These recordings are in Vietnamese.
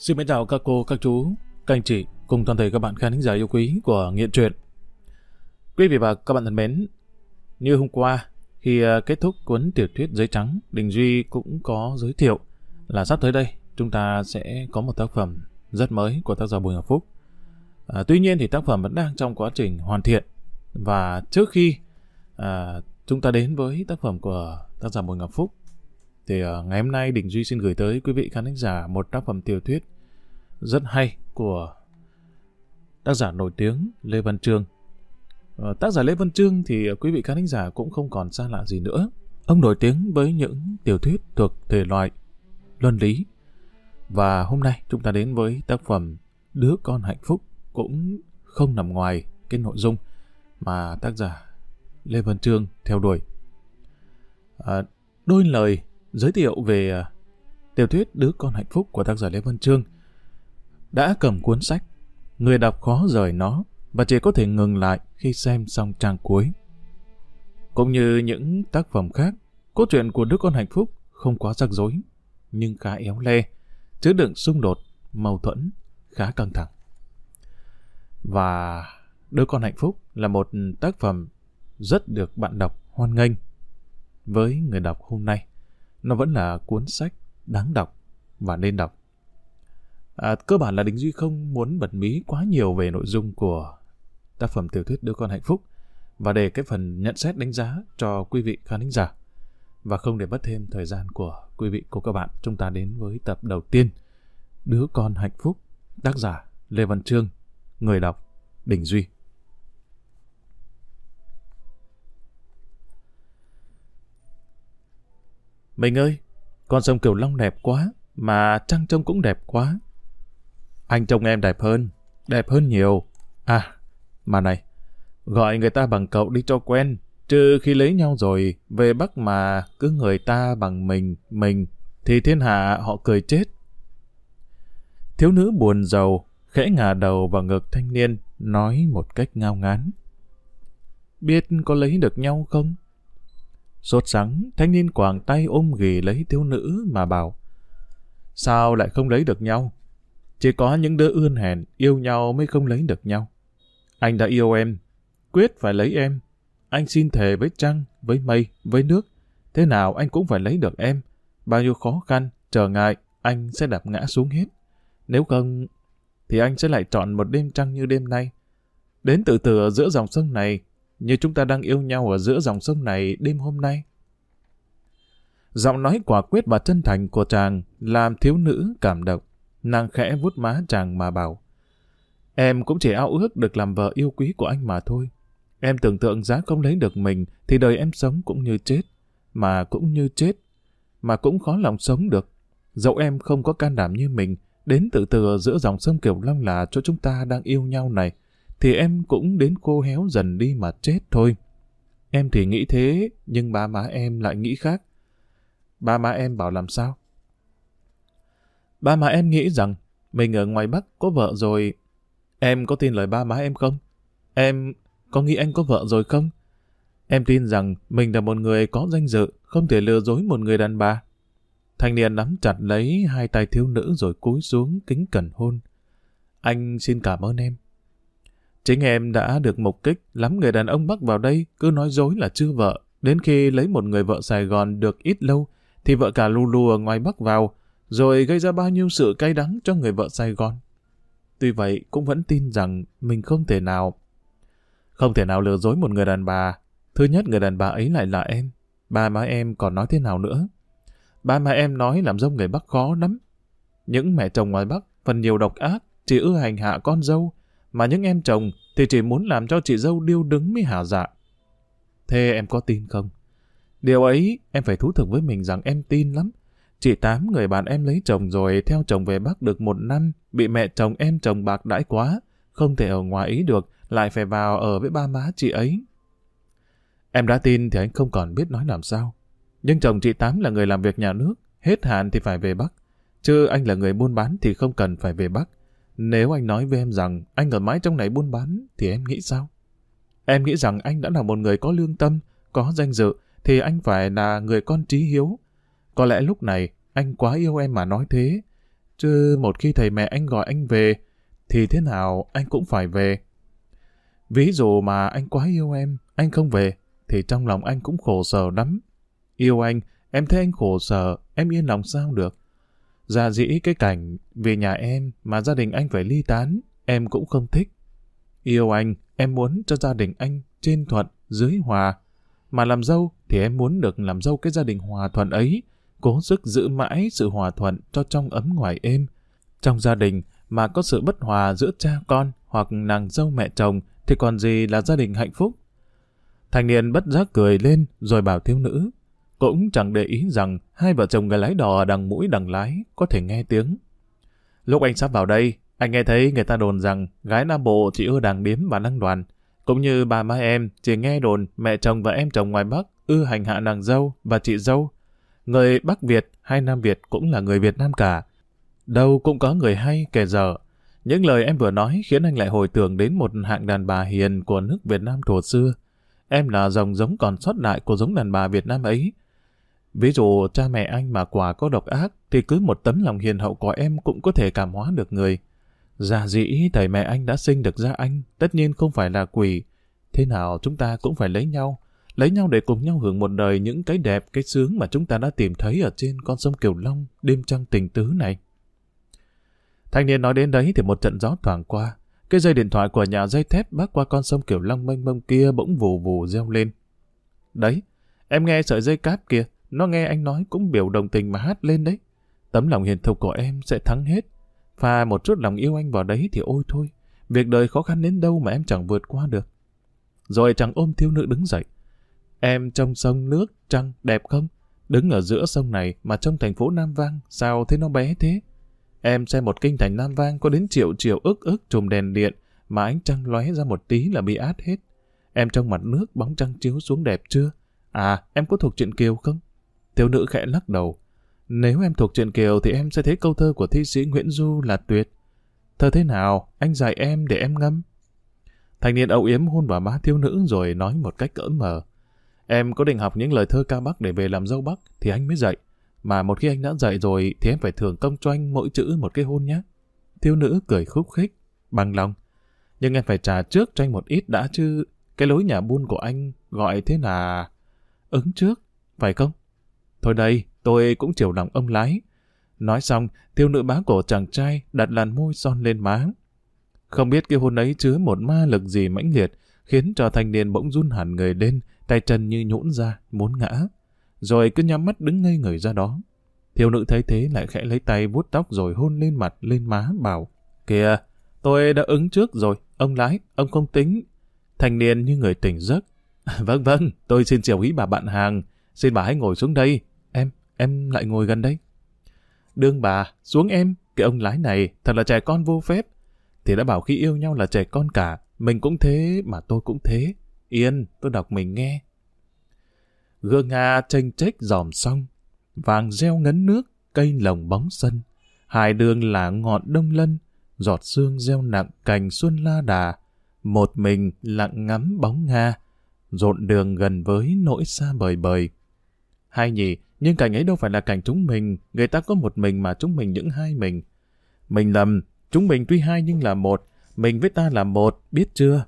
Xin mến chào các cô, các chú, các anh chị cùng toàn thể các bạn khán giả yêu quý của Nghiện Truyện. Quý vị và các bạn thân mến, như hôm qua khi à, kết thúc cuốn tiểu thuyết Giấy Trắng, Đình Duy cũng có giới thiệu là sắp tới đây chúng ta sẽ có một tác phẩm rất mới của tác giả Bùi Ngọc Phúc. À, tuy nhiên thì tác phẩm vẫn đang trong quá trình hoàn thiện và trước khi à, chúng ta đến với tác phẩm của tác giả Bùi Ngọc Phúc thì uh, ngày hôm nay Đình Duy xin gửi tới quý vị khán giả một tác phẩm tiểu thuyết rất hay của tác giả nổi tiếng Lê Văn Trương. Ờ, tác giả Lê Văn Trương thì quý vị khán thính giả cũng không còn xa lạ gì nữa. Ông nổi tiếng với những tiểu thuyết thuộc thể loại luân lý. Và hôm nay chúng ta đến với tác phẩm Đứa con hạnh phúc cũng không nằm ngoài cái nội dung mà tác giả Lê Văn Trương theo đuổi. À, đôi lời giới thiệu về ờ, tiểu thuyết Đứa con hạnh phúc của tác giả Lê Văn Trương. Đã cầm cuốn sách, người đọc khó rời nó và chỉ có thể ngừng lại khi xem xong trang cuối. Cũng như những tác phẩm khác, cốt truyện của Đứa con hạnh phúc không quá rắc rối, nhưng khá éo le, chứa đựng xung đột, mâu thuẫn, khá căng thẳng. Và Đứa con hạnh phúc là một tác phẩm rất được bạn đọc hoan nghênh với người đọc hôm nay nó vẫn là cuốn sách đáng đọc và nên đọc. À, cơ bản là Đình Duy không muốn bật mí quá nhiều về nội dung của tác phẩm tiểu thuyết Đứa con hạnh phúc và để cái phần nhận xét đánh giá cho quý vị khán giả. Và không để mất thêm thời gian của quý vị cô các bạn, chúng ta đến với tập đầu tiên Đứa con hạnh phúc, tác giả Lê Văn Trương, người đọc Đình Duy. Mình ơi, con sông Cửu Long đẹp quá, mà trăng trông cũng đẹp quá. Anh trông em đẹp hơn, đẹp hơn nhiều. À, mà này, gọi người ta bằng cậu đi cho quen, chứ khi lấy nhau rồi, về Bắc mà cứ người ta bằng mình, mình, thì thiên hạ họ cười chết. Thiếu nữ buồn giàu, khẽ ngả đầu vào ngực thanh niên, nói một cách ngao ngán. Biết có lấy được nhau không? Sốt sắng, thanh niên quàng tay ôm ghì lấy thiếu nữ mà bảo Sao lại không lấy được nhau? Chỉ có những đứa ươn hèn, yêu nhau mới không lấy được nhau. Anh đã yêu em, quyết phải lấy em. Anh xin thề với trăng, với mây, với nước. Thế nào anh cũng phải lấy được em. Bao nhiêu khó khăn, trở ngại, anh sẽ đạp ngã xuống hết. Nếu không, thì anh sẽ lại chọn một đêm trăng như đêm nay. Đến từ từ ở giữa dòng sông này, như chúng ta đang yêu nhau ở giữa dòng sông này đêm hôm nay. Giọng nói quả quyết và chân thành của chàng làm thiếu nữ cảm động. Nàng khẽ vuốt má chàng mà bảo Em cũng chỉ ao ước được làm vợ yêu quý của anh mà thôi. Em tưởng tượng giá không lấy được mình thì đời em sống cũng như chết. Mà cũng như chết. Mà cũng khó lòng sống được. Dẫu em không có can đảm như mình, đến từ từ giữa dòng sông Kiều Long là cho chúng ta đang yêu nhau này thì em cũng đến khô héo dần đi mà chết thôi. Em thì nghĩ thế, nhưng ba má em lại nghĩ khác. Ba má em bảo làm sao? Ba má em nghĩ rằng mình ở ngoài Bắc có vợ rồi. Em có tin lời ba má em không? Em có nghĩ anh có vợ rồi không? Em tin rằng mình là một người có danh dự, không thể lừa dối một người đàn bà. Thanh niên nắm chặt lấy hai tay thiếu nữ rồi cúi xuống kính cẩn hôn. Anh xin cảm ơn em. Chính em đã được mục kích lắm người đàn ông bắt vào đây cứ nói dối là chưa vợ. Đến khi lấy một người vợ Sài Gòn được ít lâu, thì vợ cả lù lù ở ngoài Bắc vào, rồi gây ra bao nhiêu sự cay đắng cho người vợ Sài Gòn. Tuy vậy, cũng vẫn tin rằng mình không thể nào không thể nào lừa dối một người đàn bà. Thứ nhất, người đàn bà ấy lại là em. Ba má em còn nói thế nào nữa? Ba má em nói làm dâu người Bắc khó lắm. Những mẹ chồng ngoài Bắc phần nhiều độc ác, chỉ ưa hành hạ con dâu, mà những em chồng thì chỉ muốn làm cho chị dâu điêu đứng mới hả dạ. Thế em có tin không? Điều ấy em phải thú thực với mình rằng em tin lắm. Chị Tám người bạn em lấy chồng rồi theo chồng về Bắc được một năm, bị mẹ chồng em chồng bạc đãi quá, không thể ở ngoài ý được, lại phải vào ở với ba má chị ấy. Em đã tin thì anh không còn biết nói làm sao. Nhưng chồng chị Tám là người làm việc nhà nước, hết hạn thì phải về Bắc. Chứ anh là người buôn bán thì không cần phải về Bắc. Nếu anh nói với em rằng anh ở mãi trong này buôn bán, thì em nghĩ sao? Em nghĩ rằng anh đã là một người có lương tâm, có danh dự, thì anh phải là người con trí hiếu. Có lẽ lúc này anh quá yêu em mà nói thế. chứ một khi thầy mẹ anh gọi anh về, thì thế nào anh cũng phải về. Ví dụ mà anh quá yêu em, anh không về, thì trong lòng anh cũng khổ sở lắm. Yêu anh, em thấy anh khổ sở, em yên lòng sao được. Dạ dĩ cái cảnh vì nhà em mà gia đình anh phải ly tán, em cũng không thích. Yêu anh, em muốn cho gia đình anh trên thuận, dưới hòa. Mà làm dâu thì em muốn được làm dâu cái gia đình hòa thuận ấy, cố sức giữ mãi sự hòa thuận cho trong ấm ngoài êm. Trong gia đình mà có sự bất hòa giữa cha con hoặc nàng dâu mẹ chồng thì còn gì là gia đình hạnh phúc. Thành niên bất giác cười lên rồi bảo thiếu nữ. Cũng chẳng để ý rằng hai vợ chồng người lái đò đằng mũi đằng lái có thể nghe tiếng. Lúc anh sắp vào đây, anh nghe thấy người ta đồn rằng gái Nam Bộ chỉ ưa đàng điếm và năng đoàn. Cũng như bà má em chỉ nghe đồn mẹ chồng và em chồng ngoài Bắc ưa hành hạ nàng dâu và chị dâu. Người Bắc Việt hay Nam Việt cũng là người Việt Nam cả. Đâu cũng có người hay kẻ dở. Những lời em vừa nói khiến anh lại hồi tưởng đến một hạng đàn bà hiền của nước Việt Nam thuở xưa. Em là dòng giống còn sót lại của giống đàn bà Việt Nam ấy. Ví dụ cha mẹ anh mà quả có độc ác thì cứ một tấm lòng hiền hậu của em cũng có thể cảm hóa được người. Giả dĩ thầy mẹ anh đã sinh được ra anh, tất nhiên không phải là quỷ. Thế nào chúng ta cũng phải lấy nhau, lấy nhau để cùng nhau hưởng một đời những cái đẹp, cái sướng mà chúng ta đã tìm thấy ở trên con sông Kiều Long đêm trăng tình tứ này. Thanh niên nói đến đấy thì một trận gió thoảng qua. Cái dây điện thoại của nhà dây thép bắc qua con sông Kiều Long mênh mông kia bỗng vù vù reo lên. Đấy, em nghe sợi dây cáp kia, nó nghe anh nói cũng biểu đồng tình mà hát lên đấy. Tấm lòng hiền thục của em sẽ thắng hết. Pha một chút lòng yêu anh vào đấy thì ôi thôi. Việc đời khó khăn đến đâu mà em chẳng vượt qua được. Rồi chàng ôm thiếu nữ đứng dậy. Em trong sông nước, trăng, đẹp không? Đứng ở giữa sông này mà trong thành phố Nam Vang, sao thế nó bé thế? Em xem một kinh thành Nam Vang có đến triệu triệu ức ức trùm đèn điện mà ánh trăng lóe ra một tí là bị át hết. Em trong mặt nước bóng trăng chiếu xuống đẹp chưa? À, em có thuộc truyện Kiều không? Thiếu nữ khẽ lắc đầu. Nếu em thuộc truyện Kiều thì em sẽ thấy câu thơ của thi sĩ Nguyễn Du là tuyệt. Thơ thế nào? Anh dạy em để em ngâm. Thanh niên âu yếm hôn vào má thiếu nữ rồi nói một cách cỡ mờ. Em có định học những lời thơ ca Bắc để về làm dâu Bắc thì anh mới dạy. Mà một khi anh đã dạy rồi thì em phải thưởng công cho anh mỗi chữ một cái hôn nhé. Thiếu nữ cười khúc khích, bằng lòng. Nhưng em phải trả trước cho anh một ít đã chứ. Cái lối nhà buôn của anh gọi thế là... Ứng trước, phải không? Thôi đây, tôi cũng chiều lòng ông lái. Nói xong, thiếu nữ bá cổ chàng trai đặt làn môi son lên má. Không biết cái hôn ấy chứa một ma lực gì mãnh liệt, khiến cho thanh niên bỗng run hẳn người lên, tay chân như nhũn ra, muốn ngã. Rồi cứ nhắm mắt đứng ngây người ra đó. Thiếu nữ thấy thế lại khẽ lấy tay vuốt tóc rồi hôn lên mặt, lên má, bảo. Kìa, tôi đã ứng trước rồi, ông lái, ông không tính. Thanh niên như người tỉnh giấc. vâng vâng, tôi xin chiều ý bà bạn hàng. Xin bà hãy ngồi xuống đây, Em, em lại ngồi gần đây. Đương bà, xuống em, cái ông lái này thật là trẻ con vô phép. Thì đã bảo khi yêu nhau là trẻ con cả, mình cũng thế mà tôi cũng thế. Yên, tôi đọc mình nghe. Gương Nga tranh trách dòm xong, vàng reo ngấn nước, cây lồng bóng sân. Hai đường là ngọn đông lân, giọt sương gieo nặng cành xuân la đà. Một mình lặng ngắm bóng Nga, rộn đường gần với nỗi xa bời bời. Hai nhỉ, nhưng cảnh ấy đâu phải là cảnh chúng mình, người ta có một mình mà chúng mình những hai mình. Mình lầm, chúng mình tuy hai nhưng là một, mình với ta là một, biết chưa?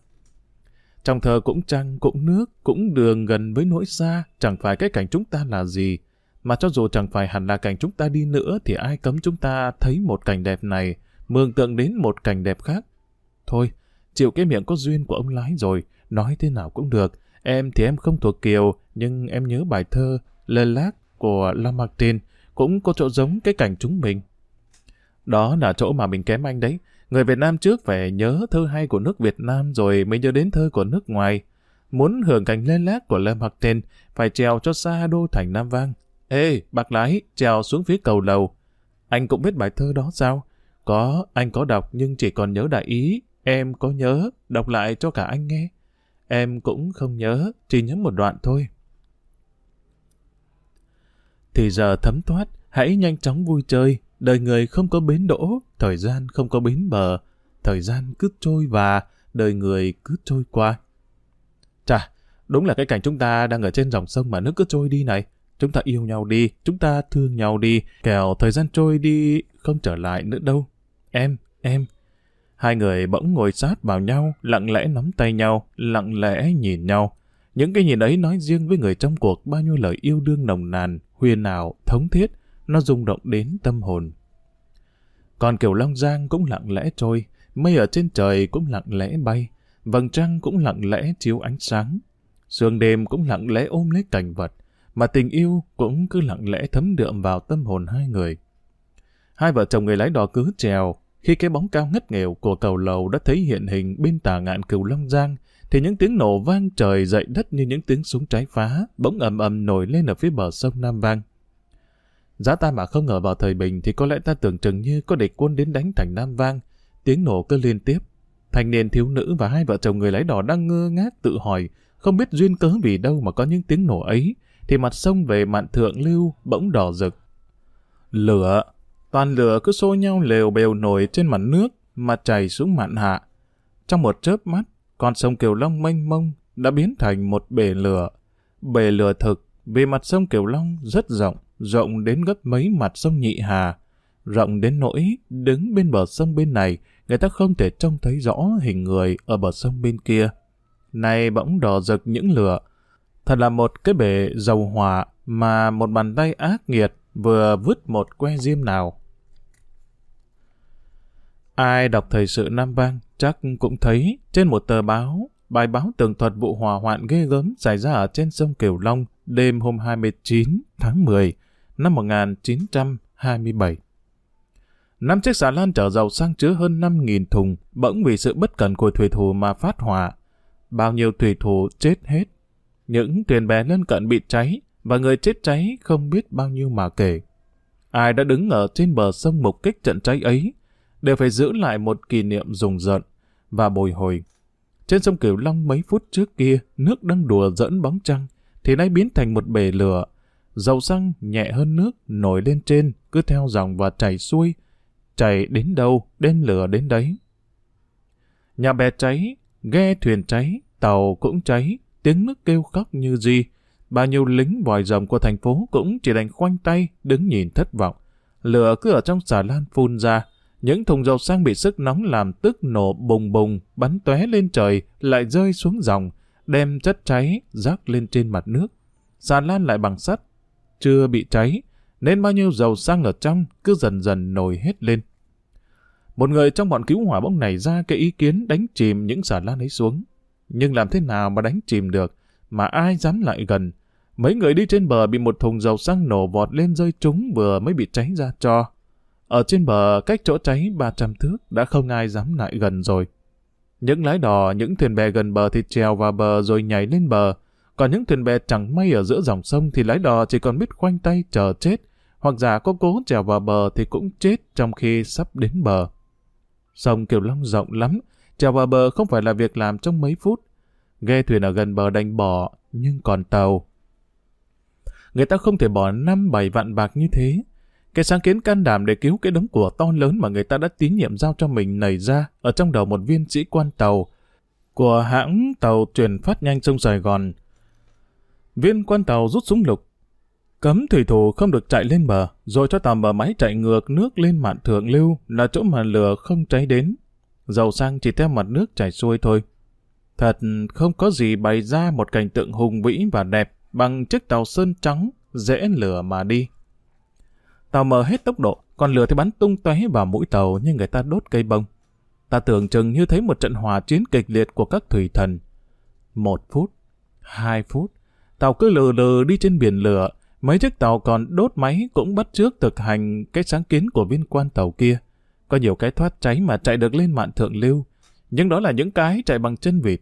Trong thờ cũng trăng, cũng nước, cũng đường gần với nỗi xa, chẳng phải cái cảnh chúng ta là gì. Mà cho dù chẳng phải hẳn là cảnh chúng ta đi nữa thì ai cấm chúng ta thấy một cảnh đẹp này, mường tượng đến một cảnh đẹp khác. Thôi, chịu cái miệng có duyên của ông lái rồi, nói thế nào cũng được. Em thì em không thuộc Kiều, nhưng em nhớ bài thơ Lê Lác của Lamartine cũng có chỗ giống cái cảnh chúng mình. Đó là chỗ mà mình kém anh đấy. Người Việt Nam trước phải nhớ thơ hay của nước Việt Nam rồi mới nhớ đến thơ của nước ngoài. Muốn hưởng cảnh lên lát của Lamartine phải trèo cho xa đô thành Nam Vang. Ê, bác lái, trèo xuống phía cầu lầu. Anh cũng biết bài thơ đó sao? Có, anh có đọc nhưng chỉ còn nhớ đại ý. Em có nhớ, đọc lại cho cả anh nghe. Em cũng không nhớ, chỉ nhớ một đoạn thôi thì giờ thấm thoát, hãy nhanh chóng vui chơi, đời người không có bến đỗ, thời gian không có bến bờ, thời gian cứ trôi và đời người cứ trôi qua. Chà, đúng là cái cảnh chúng ta đang ở trên dòng sông mà nước cứ trôi đi này. chúng ta yêu nhau đi, chúng ta thương nhau đi, kẻo thời gian trôi đi không trở lại nữa đâu. Em, em. Hai người bỗng ngồi sát vào nhau, lặng lẽ nắm tay nhau, lặng lẽ nhìn nhau. Những cái nhìn ấy nói riêng với người trong cuộc bao nhiêu lời yêu đương nồng nàn, huyền ảo, thống thiết, nó rung động đến tâm hồn. Còn kiểu Long Giang cũng lặng lẽ trôi, mây ở trên trời cũng lặng lẽ bay, vầng trăng cũng lặng lẽ chiếu ánh sáng. Sương đêm cũng lặng lẽ ôm lấy cảnh vật, mà tình yêu cũng cứ lặng lẽ thấm đượm vào tâm hồn hai người. Hai vợ chồng người lái đò cứ trèo, khi cái bóng cao ngất nghèo của cầu lầu đã thấy hiện hình bên tà ngạn cửu Long Giang, thì những tiếng nổ vang trời dậy đất như những tiếng súng trái phá, bỗng ầm ầm nổi lên ở phía bờ sông Nam Vang. Giá ta mà không ngờ vào thời bình thì có lẽ ta tưởng chừng như có địch quân đến đánh thành Nam Vang. Tiếng nổ cứ liên tiếp. Thanh niên thiếu nữ và hai vợ chồng người lái đò đang ngơ ngác tự hỏi, không biết duyên cớ vì đâu mà có những tiếng nổ ấy, thì mặt sông về mạn thượng lưu bỗng đỏ rực. Lửa, toàn lửa cứ xô nhau lều bèo nổi trên mặt nước mà chảy xuống mạn hạ. Trong một chớp mắt, con sông Kiều Long mênh mông đã biến thành một bể lửa. Bể lửa thực vì mặt sông Kiều Long rất rộng, rộng đến gấp mấy mặt sông Nhị Hà. Rộng đến nỗi đứng bên bờ sông bên này, người ta không thể trông thấy rõ hình người ở bờ sông bên kia. Này bỗng đỏ rực những lửa. Thật là một cái bể dầu hỏa mà một bàn tay ác nghiệt vừa vứt một que diêm nào. Ai đọc thời sự Nam Vang chắc cũng thấy trên một tờ báo, bài báo tường thuật vụ hỏa hoạn ghê gớm xảy ra ở trên sông Kiều Long đêm hôm 29 tháng 10 năm 1927. Năm chiếc xà lan chở dầu sang chứa hơn 5.000 thùng, bỗng vì sự bất cẩn của thủy thủ mà phát hỏa. Bao nhiêu thủy thủ chết hết. Những thuyền bè lân cận bị cháy, và người chết cháy không biết bao nhiêu mà kể. Ai đã đứng ở trên bờ sông mục kích trận cháy ấy, đều phải giữ lại một kỷ niệm rùng rợn và bồi hồi. Trên sông Cửu Long mấy phút trước kia, nước đang đùa dẫn bóng trăng, thì nay biến thành một bể lửa. Dầu xăng nhẹ hơn nước nổi lên trên, cứ theo dòng và chảy xuôi. Chảy đến đâu, đến lửa đến đấy. Nhà bè cháy, ghe thuyền cháy, tàu cũng cháy, tiếng nước kêu khóc như gì. Bao nhiêu lính vòi rồng của thành phố cũng chỉ đành khoanh tay, đứng nhìn thất vọng. Lửa cứ ở trong xà lan phun ra, những thùng dầu xăng bị sức nóng làm tức nổ bùng bùng, bắn tóe lên trời, lại rơi xuống dòng, đem chất cháy rác lên trên mặt nước. Xà lan lại bằng sắt, chưa bị cháy, nên bao nhiêu dầu xăng ở trong cứ dần dần nổi hết lên. Một người trong bọn cứu hỏa bỗng này ra cái ý kiến đánh chìm những xà lan ấy xuống. Nhưng làm thế nào mà đánh chìm được, mà ai dám lại gần. Mấy người đi trên bờ bị một thùng dầu xăng nổ vọt lên rơi trúng vừa mới bị cháy ra cho. Ở trên bờ, cách chỗ cháy 300 thước, đã không ai dám lại gần rồi. Những lái đò, những thuyền bè gần bờ thì trèo vào bờ rồi nhảy lên bờ. Còn những thuyền bè chẳng may ở giữa dòng sông thì lái đò chỉ còn biết khoanh tay chờ chết, hoặc giả có cố trèo vào bờ thì cũng chết trong khi sắp đến bờ. Sông Kiều Long rộng lắm, trèo vào bờ không phải là việc làm trong mấy phút. Ghe thuyền ở gần bờ đành bỏ, nhưng còn tàu. Người ta không thể bỏ năm bảy vạn bạc như thế. Cái sáng kiến can đảm để cứu cái đống của to lớn mà người ta đã tín nhiệm giao cho mình nảy ra ở trong đầu một viên sĩ quan tàu của hãng tàu chuyển phát nhanh sông Sài Gòn. Viên quan tàu rút súng lục, cấm thủy thủ không được chạy lên bờ, rồi cho tàu bờ máy chạy ngược nước lên mạn thượng lưu là chỗ mà lửa không cháy đến. Dầu sang chỉ theo mặt nước chảy xuôi thôi. Thật không có gì bày ra một cảnh tượng hùng vĩ và đẹp bằng chiếc tàu sơn trắng dễ lửa mà đi. Tàu mở hết tốc độ, còn lửa thì bắn tung tóe vào mũi tàu như người ta đốt cây bông. Ta tưởng chừng như thấy một trận hòa chiến kịch liệt của các thủy thần. Một phút, hai phút, tàu cứ lừ lừ đi trên biển lửa, mấy chiếc tàu còn đốt máy cũng bắt trước thực hành cái sáng kiến của viên quan tàu kia. Có nhiều cái thoát cháy mà chạy được lên mạn thượng lưu, nhưng đó là những cái chạy bằng chân vịt.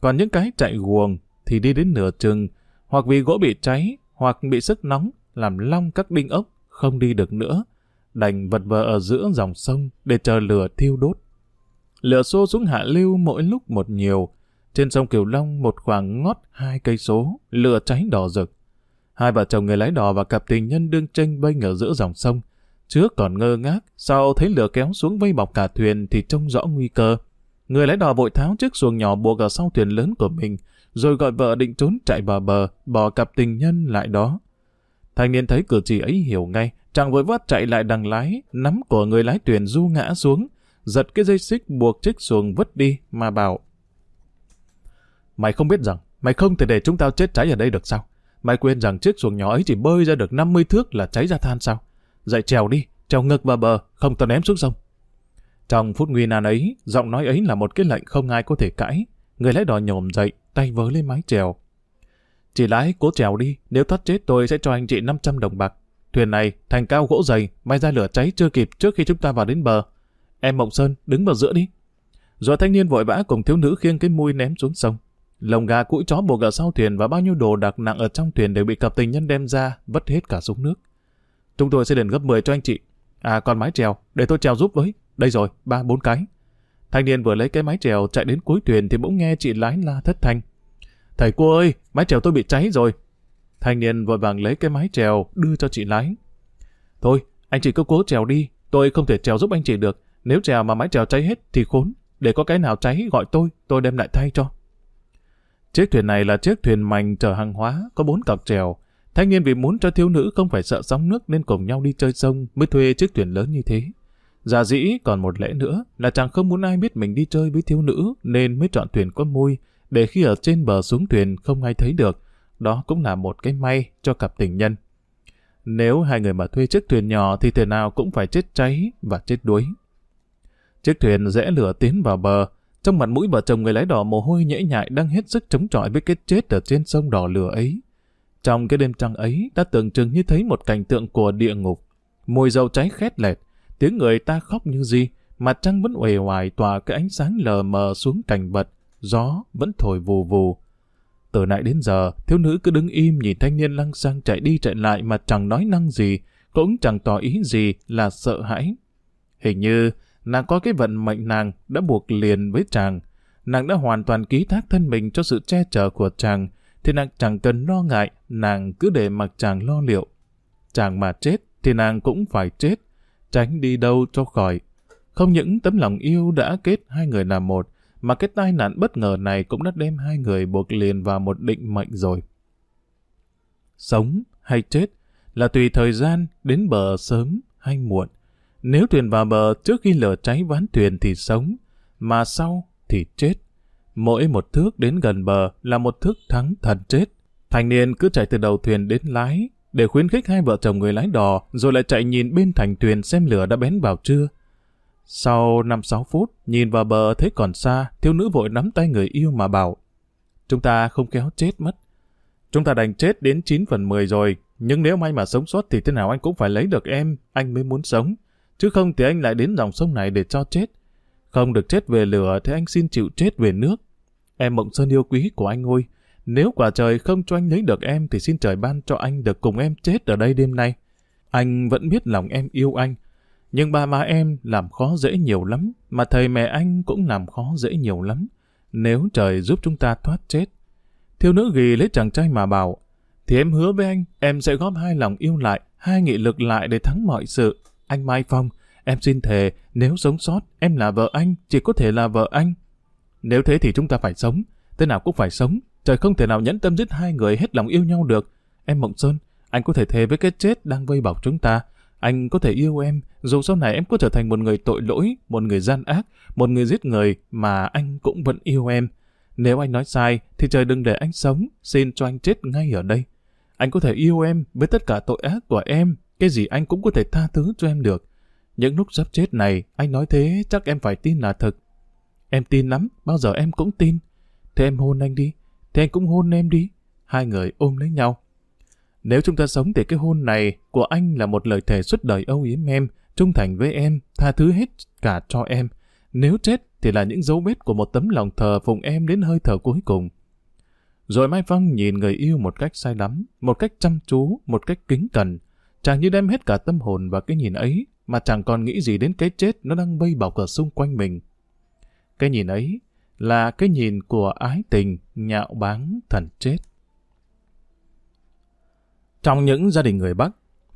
Còn những cái chạy guồng thì đi đến nửa chừng, hoặc vì gỗ bị cháy, hoặc bị sức nóng, làm long các đinh ốc, không đi được nữa, đành vật vờ ở giữa dòng sông để chờ lửa thiêu đốt. Lửa xô xuống hạ lưu mỗi lúc một nhiều, trên sông Kiều Long một khoảng ngót hai cây số, lửa cháy đỏ rực. Hai vợ chồng người lái đò và cặp tình nhân đương tranh bênh ở giữa dòng sông. Trước còn ngơ ngác, sau thấy lửa kéo xuống vây bọc cả thuyền thì trông rõ nguy cơ. Người lái đò vội tháo chiếc xuồng nhỏ buộc ở sau thuyền lớn của mình, rồi gọi vợ định trốn chạy vào bờ, bỏ cặp tình nhân lại đó. Thanh niên thấy cử chỉ ấy hiểu ngay, chàng vội vắt chạy lại đằng lái, nắm của người lái thuyền du ngã xuống, giật cái dây xích buộc chiếc xuồng vứt đi mà bảo. Mày không biết rằng, mày không thể để chúng tao chết cháy ở đây được sao? Mày quên rằng chiếc xuồng nhỏ ấy chỉ bơi ra được 50 thước là cháy ra than sao? Dậy trèo đi, trèo ngực vào bờ, không tao ném xuống sông. Trong phút nguy nan ấy, giọng nói ấy là một cái lệnh không ai có thể cãi. Người lái đò nhổm dậy, tay vớ lên mái trèo. Chị lái cố trèo đi, nếu thoát chết tôi sẽ cho anh chị 500 đồng bạc. Thuyền này thành cao gỗ dày, may ra lửa cháy chưa kịp trước khi chúng ta vào đến bờ. Em Mộng Sơn, đứng vào giữa đi. Rồi thanh niên vội vã cùng thiếu nữ khiêng cái mui ném xuống sông. Lồng gà cũi chó buộc ở sau thuyền và bao nhiêu đồ đặc nặng ở trong thuyền đều bị cặp tình nhân đem ra, vất hết cả xuống nước. Chúng tôi sẽ đền gấp 10 cho anh chị. À còn mái trèo, để tôi trèo giúp với. Đây rồi, ba bốn cái. Thanh niên vừa lấy cái mái trèo chạy đến cuối thuyền thì bỗng nghe chị lái la thất thanh. Thầy cô ơi, mái trèo tôi bị cháy rồi. Thanh niên vội vàng lấy cái mái trèo đưa cho chị lái. Thôi, anh chị cứ cố trèo đi, tôi không thể trèo giúp anh chị được. Nếu trèo mà mái trèo cháy hết thì khốn. Để có cái nào cháy gọi tôi, tôi đem lại thay cho. Chiếc thuyền này là chiếc thuyền mảnh chở hàng hóa, có bốn cọc trèo. Thanh niên vì muốn cho thiếu nữ không phải sợ sóng nước nên cùng nhau đi chơi sông mới thuê chiếc thuyền lớn như thế. Giả dĩ còn một lẽ nữa là chàng không muốn ai biết mình đi chơi với thiếu nữ nên mới chọn thuyền có môi để khi ở trên bờ xuống thuyền không ai thấy được. Đó cũng là một cái may cho cặp tình nhân. Nếu hai người mà thuê chiếc thuyền nhỏ thì thể nào cũng phải chết cháy và chết đuối. Chiếc thuyền rẽ lửa tiến vào bờ. Trong mặt mũi vợ chồng người lái đò mồ hôi nhễ nhại đang hết sức chống chọi với cái chết ở trên sông đỏ lửa ấy. Trong cái đêm trăng ấy ta tưởng chừng như thấy một cảnh tượng của địa ngục. Mùi dầu cháy khét lẹt, tiếng người ta khóc như gì, mặt trăng vẫn uể oải tỏa cái ánh sáng lờ mờ xuống cảnh vật, gió vẫn thổi vù vù. Từ nãy đến giờ, thiếu nữ cứ đứng im nhìn thanh niên lăng sang chạy đi chạy lại mà chẳng nói năng gì, cũng chẳng tỏ ý gì là sợ hãi. Hình như nàng có cái vận mệnh nàng đã buộc liền với chàng. Nàng đã hoàn toàn ký thác thân mình cho sự che chở của chàng, thì nàng chẳng cần lo ngại, nàng cứ để mặc chàng lo liệu. Chàng mà chết thì nàng cũng phải chết, tránh đi đâu cho khỏi. Không những tấm lòng yêu đã kết hai người làm một, mà cái tai nạn bất ngờ này cũng đã đem hai người buộc liền vào một định mệnh rồi. Sống hay chết là tùy thời gian đến bờ sớm hay muộn. Nếu thuyền vào bờ trước khi lửa cháy ván thuyền thì sống, mà sau thì chết. Mỗi một thước đến gần bờ là một thước thắng thần chết. Thành niên cứ chạy từ đầu thuyền đến lái, để khuyến khích hai vợ chồng người lái đò, rồi lại chạy nhìn bên thành thuyền xem lửa đã bén vào chưa. Sau 5-6 phút, nhìn vào bờ thấy còn xa, thiếu nữ vội nắm tay người yêu mà bảo. Chúng ta không kéo chết mất. Chúng ta đành chết đến 9 phần 10 rồi, nhưng nếu may mà sống sót thì thế nào anh cũng phải lấy được em, anh mới muốn sống. Chứ không thì anh lại đến dòng sông này để cho chết. Không được chết về lửa thì anh xin chịu chết về nước. Em mộng sơn yêu quý của anh ơi, nếu quả trời không cho anh lấy được em thì xin trời ban cho anh được cùng em chết ở đây đêm nay. Anh vẫn biết lòng em yêu anh, nhưng ba má em làm khó dễ nhiều lắm, mà thầy mẹ anh cũng làm khó dễ nhiều lắm. Nếu trời giúp chúng ta thoát chết. Thiếu nữ ghi lấy chàng trai mà bảo, thì em hứa với anh, em sẽ góp hai lòng yêu lại, hai nghị lực lại để thắng mọi sự. Anh Mai Phong, em xin thề, nếu sống sót, em là vợ anh, chỉ có thể là vợ anh. Nếu thế thì chúng ta phải sống, thế nào cũng phải sống. Trời không thể nào nhẫn tâm giết hai người hết lòng yêu nhau được. Em Mộng Sơn, anh có thể thề với cái chết đang vây bọc chúng ta. Anh có thể yêu em, dù sau này em có trở thành một người tội lỗi, một người gian ác, một người giết người mà anh cũng vẫn yêu em. Nếu anh nói sai, thì trời đừng để anh sống, xin cho anh chết ngay ở đây. Anh có thể yêu em với tất cả tội ác của em, cái gì anh cũng có thể tha thứ cho em được. Những lúc sắp chết này, anh nói thế chắc em phải tin là thật. Em tin lắm, bao giờ em cũng tin. Thế em hôn anh đi, thế anh cũng hôn em đi. Hai người ôm lấy nhau. Nếu chúng ta sống thì cái hôn này của anh là một lời thề suốt đời âu yếm em, trung thành với em, tha thứ hết cả cho em. Nếu chết thì là những dấu vết của một tấm lòng thờ phụng em đến hơi thở cuối cùng. Rồi Mai Phong nhìn người yêu một cách sai lắm, một cách chăm chú, một cách kính cẩn. Chàng như đem hết cả tâm hồn vào cái nhìn ấy, mà chẳng còn nghĩ gì đến cái chết nó đang vây bọc ở xung quanh mình. Cái nhìn ấy là cái nhìn của ái tình nhạo báng thần chết. Trong những gia đình người Bắc,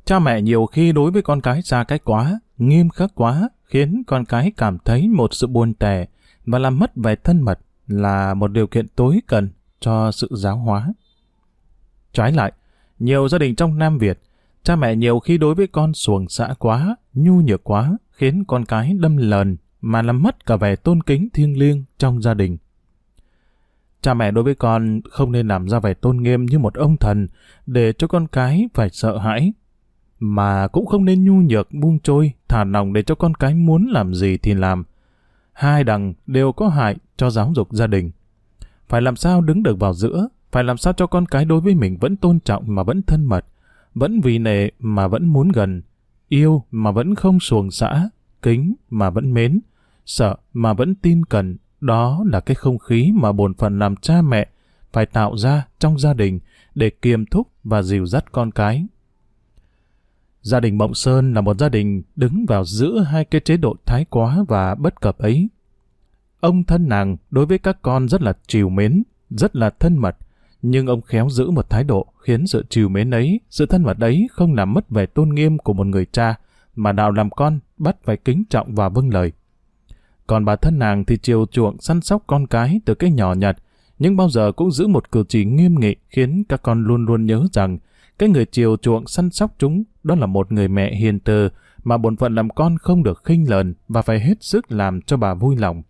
cha mẹ nhiều khi đối với con cái xa cách quá, nghiêm khắc quá, khiến con cái cảm thấy một sự buồn tẻ và làm mất vẻ thân mật là một điều kiện tối cần cho sự giáo hóa. Trái lại, nhiều gia đình trong Nam Việt Cha mẹ nhiều khi đối với con xuồng xã quá, nhu nhược quá, khiến con cái đâm lờn mà làm mất cả vẻ tôn kính thiêng liêng trong gia đình. Cha mẹ đối với con không nên làm ra vẻ tôn nghiêm như một ông thần để cho con cái phải sợ hãi, mà cũng không nên nhu nhược buông trôi, thả lòng để cho con cái muốn làm gì thì làm. Hai đằng đều có hại cho giáo dục gia đình. Phải làm sao đứng được vào giữa, phải làm sao cho con cái đối với mình vẫn tôn trọng mà vẫn thân mật, vẫn vì nệ mà vẫn muốn gần, yêu mà vẫn không xuồng xã, kính mà vẫn mến, sợ mà vẫn tin cần. Đó là cái không khí mà bổn phận làm cha mẹ phải tạo ra trong gia đình để kiềm thúc và dìu dắt con cái. Gia đình Mộng Sơn là một gia đình đứng vào giữa hai cái chế độ thái quá và bất cập ấy. Ông thân nàng đối với các con rất là chiều mến, rất là thân mật, nhưng ông khéo giữ một thái độ khiến sự chiều mến ấy, sự thân mật ấy không làm mất vẻ tôn nghiêm của một người cha, mà đạo làm con bắt phải kính trọng và vâng lời. Còn bà thân nàng thì chiều chuộng săn sóc con cái từ cái nhỏ nhặt, nhưng bao giờ cũng giữ một cử chỉ nghiêm nghị khiến các con luôn luôn nhớ rằng cái người chiều chuộng săn sóc chúng đó là một người mẹ hiền từ mà bổn phận làm con không được khinh lờn và phải hết sức làm cho bà vui lòng.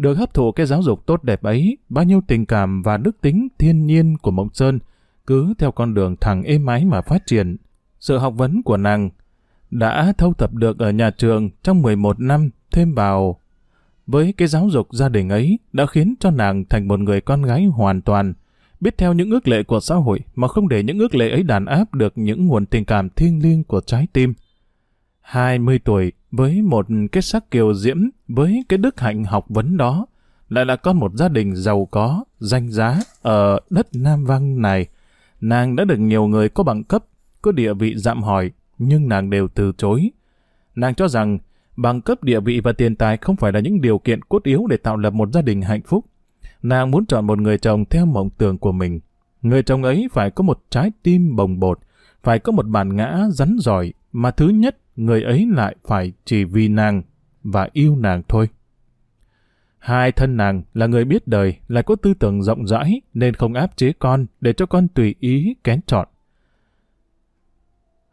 Được hấp thụ cái giáo dục tốt đẹp ấy, bao nhiêu tình cảm và đức tính thiên nhiên của Mộng Sơn cứ theo con đường thẳng êm ái mà phát triển. Sự học vấn của nàng đã thâu thập được ở nhà trường trong 11 năm thêm vào. Với cái giáo dục gia đình ấy đã khiến cho nàng thành một người con gái hoàn toàn, biết theo những ước lệ của xã hội mà không để những ước lệ ấy đàn áp được những nguồn tình cảm thiêng liêng của trái tim. 20 tuổi với một cái sắc kiều diễm với cái đức hạnh học vấn đó lại là con một gia đình giàu có, danh giá ở đất Nam Vang này. Nàng đã được nhiều người có bằng cấp, có địa vị dạm hỏi, nhưng nàng đều từ chối. Nàng cho rằng bằng cấp địa vị và tiền tài không phải là những điều kiện cốt yếu để tạo lập một gia đình hạnh phúc. Nàng muốn chọn một người chồng theo mộng tưởng của mình. Người chồng ấy phải có một trái tim bồng bột, phải có một bản ngã rắn giỏi, mà thứ nhất, người ấy lại phải chỉ vì nàng và yêu nàng thôi. Hai thân nàng là người biết đời, lại có tư tưởng rộng rãi, nên không áp chế con để cho con tùy ý kén chọn.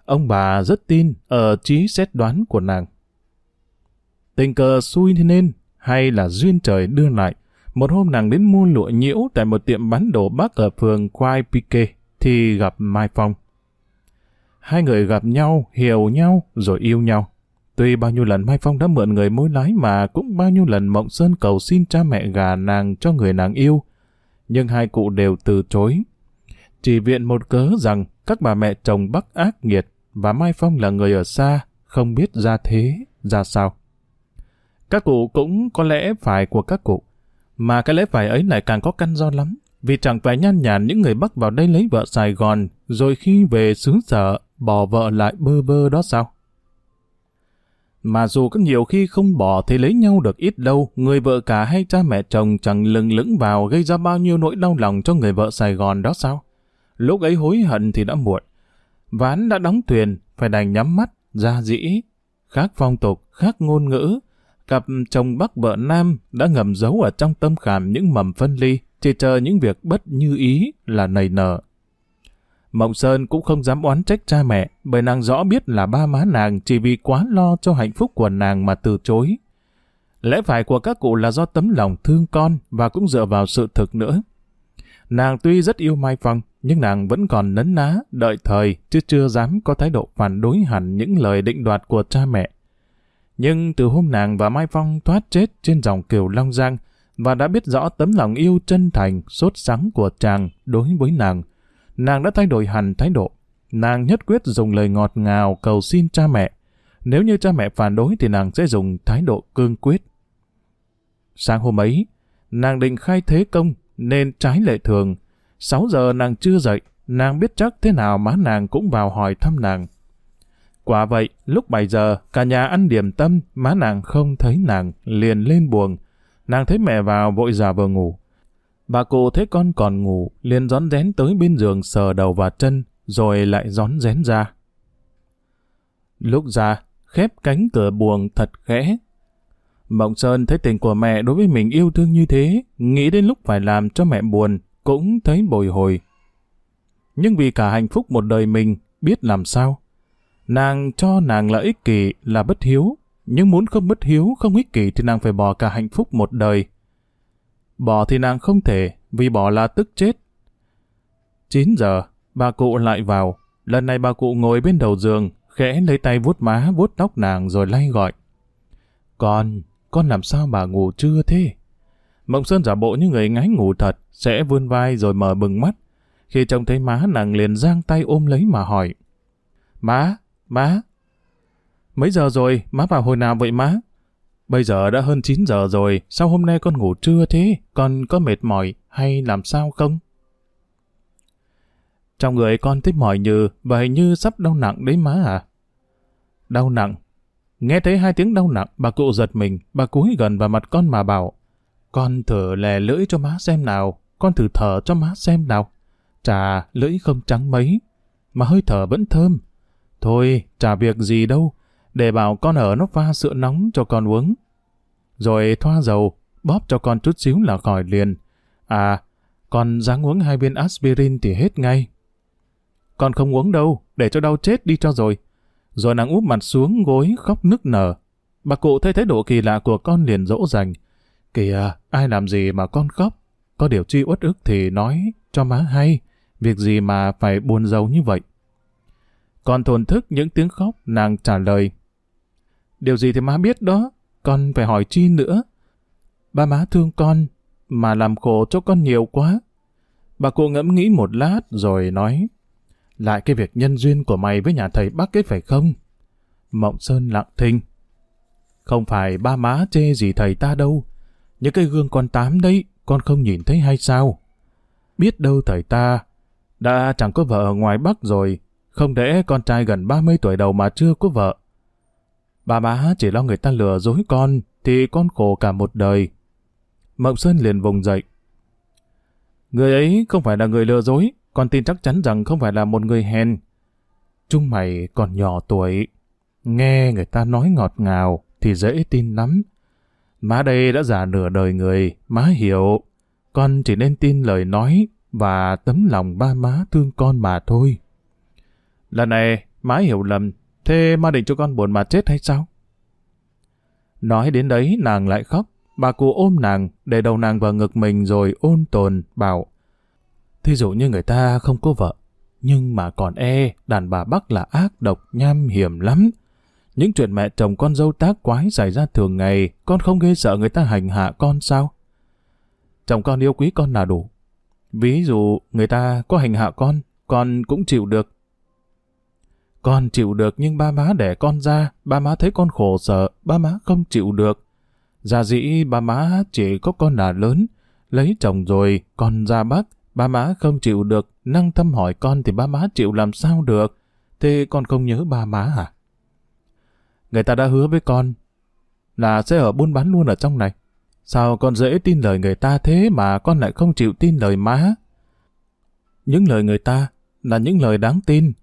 Ông bà rất tin ở trí xét đoán của nàng. Tình cờ xui nên, hay là duyên trời đưa lại, một hôm nàng đến mua lụa nhiễu tại một tiệm bán đồ bắc ở phường Quai Pique, thì gặp Mai Phong. Hai người gặp nhau, hiểu nhau, rồi yêu nhau. Tuy bao nhiêu lần Mai Phong đã mượn người mối lái mà cũng bao nhiêu lần Mộng Sơn cầu xin cha mẹ gà nàng cho người nàng yêu. Nhưng hai cụ đều từ chối. Chỉ viện một cớ rằng các bà mẹ chồng bắc ác nghiệt và Mai Phong là người ở xa, không biết ra thế, ra sao. Các cụ cũng có lẽ phải của các cụ, mà cái lẽ phải ấy lại càng có căn do lắm, vì chẳng phải nhan nhản những người Bắc vào đây lấy vợ Sài Gòn, rồi khi về xứ sở, bỏ vợ lại bơ bơ đó sao? Mà dù có nhiều khi không bỏ thì lấy nhau được ít đâu, người vợ cả hay cha mẹ chồng chẳng lừng lững vào gây ra bao nhiêu nỗi đau lòng cho người vợ Sài Gòn đó sao? Lúc ấy hối hận thì đã muộn. Ván đã đóng thuyền, phải đành nhắm mắt, ra dĩ. Khác phong tục, khác ngôn ngữ. Cặp chồng Bắc vợ Nam đã ngầm giấu ở trong tâm khảm những mầm phân ly, chỉ chờ những việc bất như ý là nảy nở. Mộng Sơn cũng không dám oán trách cha mẹ, bởi nàng rõ biết là ba má nàng chỉ vì quá lo cho hạnh phúc của nàng mà từ chối. Lẽ phải của các cụ là do tấm lòng thương con và cũng dựa vào sự thực nữa. Nàng tuy rất yêu Mai Phong, nhưng nàng vẫn còn nấn ná, đợi thời, chứ chưa dám có thái độ phản đối hẳn những lời định đoạt của cha mẹ. Nhưng từ hôm nàng và Mai Phong thoát chết trên dòng kiều Long Giang và đã biết rõ tấm lòng yêu chân thành, sốt sắng của chàng đối với nàng, nàng đã thay đổi hẳn thái độ. Nàng nhất quyết dùng lời ngọt ngào cầu xin cha mẹ. Nếu như cha mẹ phản đối thì nàng sẽ dùng thái độ cương quyết. Sáng hôm ấy, nàng định khai thế công nên trái lệ thường. 6 giờ nàng chưa dậy, nàng biết chắc thế nào má nàng cũng vào hỏi thăm nàng. Quả vậy, lúc 7 giờ, cả nhà ăn điểm tâm, má nàng không thấy nàng, liền lên buồn. Nàng thấy mẹ vào vội giả vờ ngủ. Bà cụ thấy con còn ngủ, liền rón rén tới bên giường sờ đầu và chân, rồi lại rón rén ra. Lúc ra, khép cánh cửa buồng thật khẽ. Mộng Sơn thấy tình của mẹ đối với mình yêu thương như thế, nghĩ đến lúc phải làm cho mẹ buồn, cũng thấy bồi hồi. Nhưng vì cả hạnh phúc một đời mình, biết làm sao. Nàng cho nàng là ích kỷ, là bất hiếu, nhưng muốn không bất hiếu, không ích kỷ thì nàng phải bỏ cả hạnh phúc một đời. Bỏ thì nàng không thể, vì bỏ là tức chết. 9 giờ, bà cụ lại vào. Lần này bà cụ ngồi bên đầu giường, khẽ lấy tay vuốt má, vuốt tóc nàng rồi lay gọi. Con, con làm sao bà ngủ chưa thế? Mộng Sơn giả bộ như người ngáy ngủ thật, sẽ vươn vai rồi mở bừng mắt. Khi trông thấy má nàng liền giang tay ôm lấy mà hỏi. Má, má. Mấy giờ rồi, má vào hồi nào vậy má? Bây giờ đã hơn 9 giờ rồi, sao hôm nay con ngủ trưa thế? Con có mệt mỏi hay làm sao không? Trong người con thấy mỏi nhừ và hình như sắp đau nặng đấy má à? Đau nặng. Nghe thấy hai tiếng đau nặng, bà cụ giật mình, bà cúi gần vào mặt con mà bảo. Con thử lè lưỡi cho má xem nào, con thử thở cho má xem nào. Chà, lưỡi không trắng mấy, mà hơi thở vẫn thơm. Thôi, chả việc gì đâu, để bảo con ở nó pha sữa nóng cho con uống. Rồi thoa dầu, bóp cho con chút xíu là khỏi liền. À, con dáng uống hai viên aspirin thì hết ngay. Con không uống đâu, để cho đau chết đi cho rồi. Rồi nàng úp mặt xuống gối khóc nức nở. Bà cụ thấy thái độ kỳ lạ của con liền dỗ dành. Kìa, ai làm gì mà con khóc? Có điều chi uất ức thì nói cho má hay. Việc gì mà phải buồn giàu như vậy? Con thồn thức những tiếng khóc, nàng trả lời. Điều gì thì má biết đó, con phải hỏi chi nữa. Ba má thương con, mà làm khổ cho con nhiều quá. Bà cụ ngẫm nghĩ một lát rồi nói. Lại cái việc nhân duyên của mày với nhà thầy Bắc ấy phải không? Mộng Sơn lặng thinh. Không phải ba má chê gì thầy ta đâu. Những cái gương con tám đấy, con không nhìn thấy hay sao? Biết đâu thầy ta đã chẳng có vợ ở ngoài Bắc rồi, không để con trai gần 30 tuổi đầu mà chưa có vợ. Bà má chỉ lo người ta lừa dối con, thì con khổ cả một đời. Mộng Sơn liền vùng dậy. Người ấy không phải là người lừa dối, con tin chắc chắn rằng không phải là một người hèn. Chúng mày còn nhỏ tuổi, nghe người ta nói ngọt ngào thì dễ tin lắm. Má đây đã già nửa đời người, má hiểu. Con chỉ nên tin lời nói và tấm lòng ba má thương con mà thôi. Lần này, má hiểu lầm, thế mà định cho con buồn mà chết hay sao? Nói đến đấy, nàng lại khóc. Bà cụ ôm nàng, để đầu nàng vào ngực mình rồi ôn tồn, bảo Thí dụ như người ta không có vợ, nhưng mà còn e, đàn bà Bắc là ác độc, nham hiểm lắm. Những chuyện mẹ chồng con dâu tác quái xảy ra thường ngày, con không ghê sợ người ta hành hạ con sao? Chồng con yêu quý con là đủ. Ví dụ người ta có hành hạ con, con cũng chịu được. Con chịu được nhưng ba má đẻ con ra, ba má thấy con khổ sở, ba má không chịu được. già dĩ ba má chỉ có con là lớn, lấy chồng rồi, con ra Bắc, Ba má không chịu được, năng thăm hỏi con thì ba má chịu làm sao được. Thế con không nhớ ba má hả? Người ta đã hứa với con là sẽ ở buôn bán luôn ở trong này. Sao con dễ tin lời người ta thế mà con lại không chịu tin lời má? Những lời người ta là những lời đáng tin.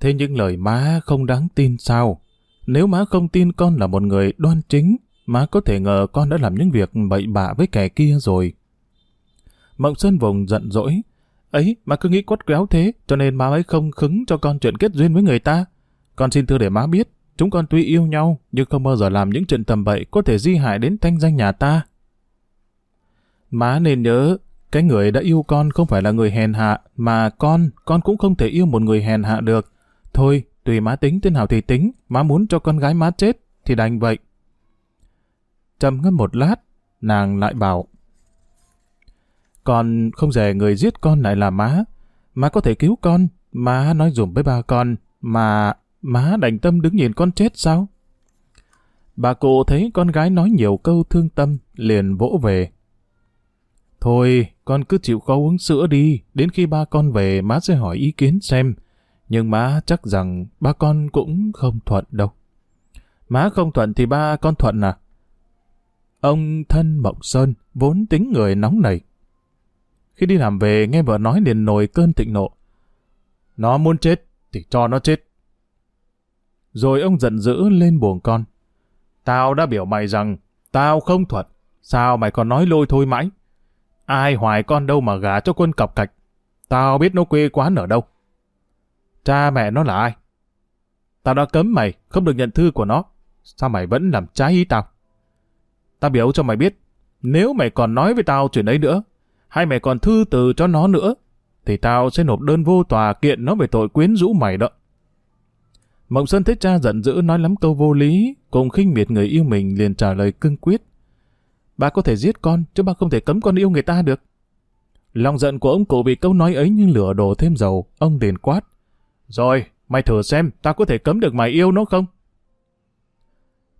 Thế những lời má không đáng tin sao? Nếu má không tin con là một người đoan chính, má có thể ngờ con đã làm những việc bậy bạ với kẻ kia rồi. Mộng Sơn vùng giận dỗi. Ấy, má cứ nghĩ quất kéo thế, cho nên má ấy không khứng cho con chuyện kết duyên với người ta. Con xin thưa để má biết, chúng con tuy yêu nhau, nhưng không bao giờ làm những chuyện tầm bậy có thể di hại đến thanh danh nhà ta. Má nên nhớ, cái người đã yêu con không phải là người hèn hạ, mà con, con cũng không thể yêu một người hèn hạ được. Thôi, tùy má tính thế nào thì tính, má muốn cho con gái má chết, thì đành vậy. Trầm ngâm một lát, nàng lại bảo, con không dè người giết con lại là má. Má có thể cứu con. Má nói dùm với ba con. Mà má đành tâm đứng nhìn con chết sao? Bà cụ thấy con gái nói nhiều câu thương tâm, liền vỗ về. Thôi, con cứ chịu khó uống sữa đi, đến khi ba con về má sẽ hỏi ý kiến xem. Nhưng má chắc rằng ba con cũng không thuận đâu. Má không thuận thì ba con thuận à? Ông thân Mộng Sơn vốn tính người nóng nảy, khi đi làm về nghe vợ nói liền nổi cơn thịnh nộ. Nó muốn chết thì cho nó chết. Rồi ông giận dữ lên buồng con. Tao đã biểu mày rằng tao không thuận. Sao mày còn nói lôi thôi mãi? Ai hoài con đâu mà gả cho quân cọc cạch. Tao biết nó quê quán ở đâu. Cha mẹ nó là ai? Tao đã cấm mày không được nhận thư của nó. Sao mày vẫn làm trái ý tao? Tao biểu cho mày biết, nếu mày còn nói với tao chuyện ấy nữa, hay mày còn thư từ cho nó nữa, thì tao sẽ nộp đơn vô tòa kiện nó về tội quyến rũ mày đó. Mộng Sơn thấy cha giận dữ nói lắm câu vô lý, cùng khinh miệt người yêu mình liền trả lời cương quyết. Bà có thể giết con, chứ bà không thể cấm con yêu người ta được. Lòng giận của ông cụ bị câu nói ấy như lửa đổ thêm dầu, ông liền quát. Rồi, mày thử xem, tao có thể cấm được mày yêu nó không?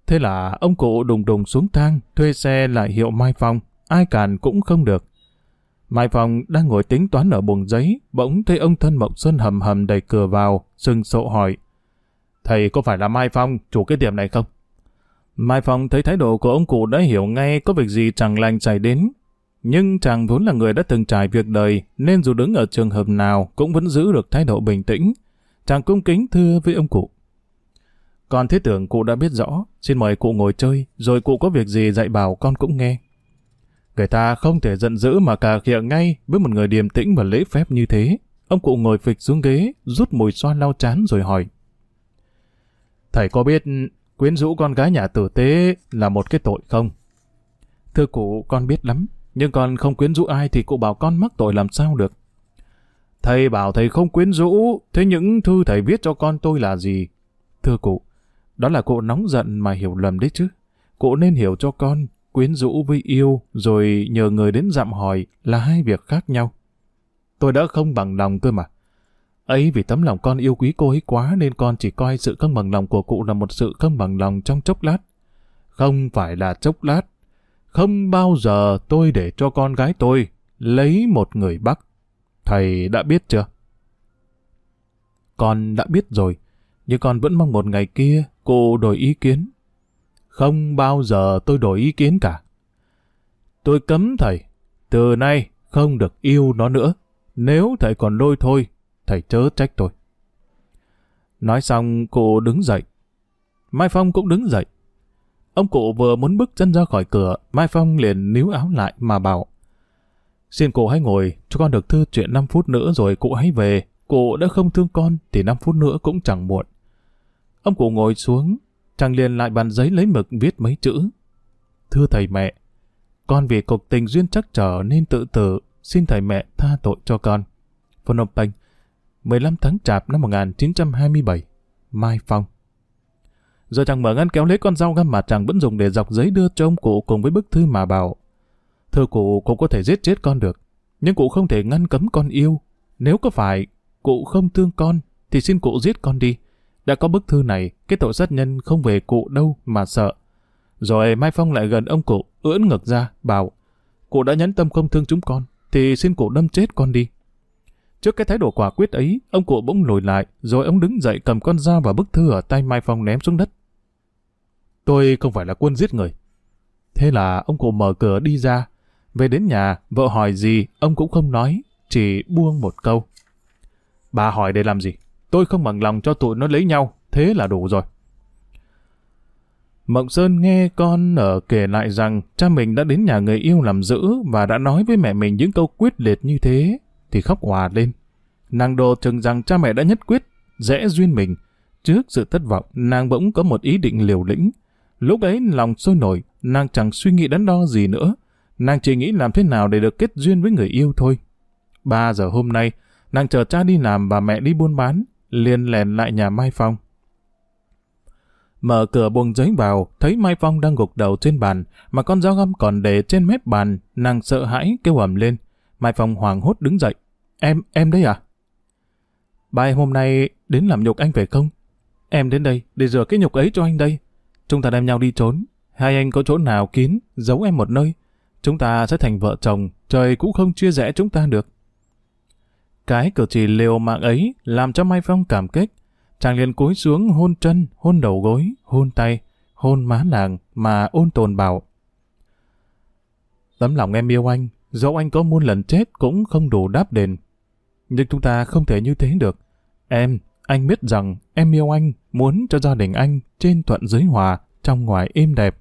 Thế là ông cụ đùng đùng xuống thang, thuê xe lại hiệu Mai Phong, ai cản cũng không được. Mai Phong đang ngồi tính toán ở buồng giấy, bỗng thấy ông thân Mộng Xuân hầm hầm đẩy cửa vào, sừng sộ hỏi. Thầy có phải là Mai Phong, chủ cái tiệm này không? Mai Phong thấy thái độ của ông cụ đã hiểu ngay có việc gì chẳng lành xảy đến. Nhưng chàng vốn là người đã từng trải việc đời, nên dù đứng ở trường hợp nào cũng vẫn giữ được thái độ bình tĩnh. Chàng cung kính thưa với ông cụ. Con thiết tưởng cụ đã biết rõ, xin mời cụ ngồi chơi, rồi cụ có việc gì dạy bảo con cũng nghe. Người ta không thể giận dữ mà cà khịa ngay với một người điềm tĩnh và lễ phép như thế. Ông cụ ngồi phịch xuống ghế, rút mùi xoa lau chán rồi hỏi. Thầy có biết quyến rũ con gái nhà tử tế là một cái tội không? Thưa cụ, con biết lắm, nhưng con không quyến rũ ai thì cụ bảo con mắc tội làm sao được. Thầy bảo thầy không quyến rũ, thế những thư thầy viết cho con tôi là gì? Thưa cụ, đó là cụ nóng giận mà hiểu lầm đấy chứ. Cụ nên hiểu cho con, quyến rũ với yêu, rồi nhờ người đến dặm hỏi là hai việc khác nhau. Tôi đã không bằng lòng cơ mà. Ấy vì tấm lòng con yêu quý cô ấy quá nên con chỉ coi sự không bằng lòng của cụ là một sự không bằng lòng trong chốc lát. Không phải là chốc lát. Không bao giờ tôi để cho con gái tôi lấy một người Bắc. Thầy đã biết chưa? Con đã biết rồi, nhưng con vẫn mong một ngày kia cô đổi ý kiến. Không bao giờ tôi đổi ý kiến cả. Tôi cấm thầy, từ nay không được yêu nó nữa. Nếu thầy còn lôi thôi, thầy chớ trách tôi. Nói xong, cô đứng dậy. Mai Phong cũng đứng dậy. Ông cụ vừa muốn bước chân ra khỏi cửa, Mai Phong liền níu áo lại mà bảo. Xin cụ hãy ngồi, cho con được thư chuyện 5 phút nữa rồi cụ hãy về. Cụ đã không thương con thì 5 phút nữa cũng chẳng muộn. Ông cụ ngồi xuống, chàng liền lại bàn giấy lấy mực viết mấy chữ. Thưa thầy mẹ, con vì cục tình duyên chắc trở nên tự tử, xin thầy mẹ tha tội cho con. Phnom Penh, 15 tháng Chạp năm 1927, Mai Phong. Rồi chàng mở ngăn kéo lấy con dao găm mà chàng vẫn dùng để dọc giấy đưa cho ông cụ cùng với bức thư mà bảo. Thưa cụ, cụ có thể giết chết con được, nhưng cụ không thể ngăn cấm con yêu. Nếu có phải cụ không thương con, thì xin cụ giết con đi. Đã có bức thư này, cái tội sát nhân không về cụ đâu mà sợ. Rồi Mai Phong lại gần ông cụ, ưỡn ngực ra, bảo, cụ đã nhẫn tâm không thương chúng con, thì xin cụ đâm chết con đi. Trước cái thái độ quả quyết ấy, ông cụ bỗng lùi lại, rồi ông đứng dậy cầm con dao và bức thư ở tay Mai Phong ném xuống đất. Tôi không phải là quân giết người. Thế là ông cụ mở cửa đi ra. Về đến nhà, vợ hỏi gì, ông cũng không nói, chỉ buông một câu. Bà hỏi để làm gì? Tôi không bằng lòng cho tụi nó lấy nhau, thế là đủ rồi. Mộng Sơn nghe con ở kể lại rằng cha mình đã đến nhà người yêu làm giữ và đã nói với mẹ mình những câu quyết liệt như thế, thì khóc hòa lên. Nàng đồ chừng rằng cha mẹ đã nhất quyết, dễ duyên mình. Trước sự thất vọng, nàng bỗng có một ý định liều lĩnh. Lúc ấy lòng sôi nổi, nàng chẳng suy nghĩ đắn đo gì nữa. Nàng chỉ nghĩ làm thế nào để được kết duyên với người yêu thôi. Ba giờ hôm nay, nàng chờ cha đi làm và mẹ đi buôn bán, liền lèn lại nhà Mai Phong. Mở cửa buồng giấy vào, thấy Mai Phong đang gục đầu trên bàn, mà con dao găm còn để trên mép bàn, nàng sợ hãi kêu ầm lên. Mai Phong hoàng hốt đứng dậy. Em, em đấy à? Ba em hôm nay đến làm nhục anh phải không? Em đến đây để rửa cái nhục ấy cho anh đây. Chúng ta đem nhau đi trốn. Hai anh có chỗ nào kín, giấu em một nơi. Chúng ta sẽ thành vợ chồng, trời cũng không chia rẽ chúng ta được. Cái cử chỉ liều mạng ấy làm cho Mai Phong cảm kích. Chàng liền cúi xuống hôn chân, hôn đầu gối, hôn tay, hôn má nàng mà ôn tồn bảo. Tấm lòng em yêu anh, dẫu anh có muôn lần chết cũng không đủ đáp đền. Nhưng chúng ta không thể như thế được. Em, anh biết rằng em yêu anh, muốn cho gia đình anh trên thuận dưới hòa, trong ngoài êm đẹp.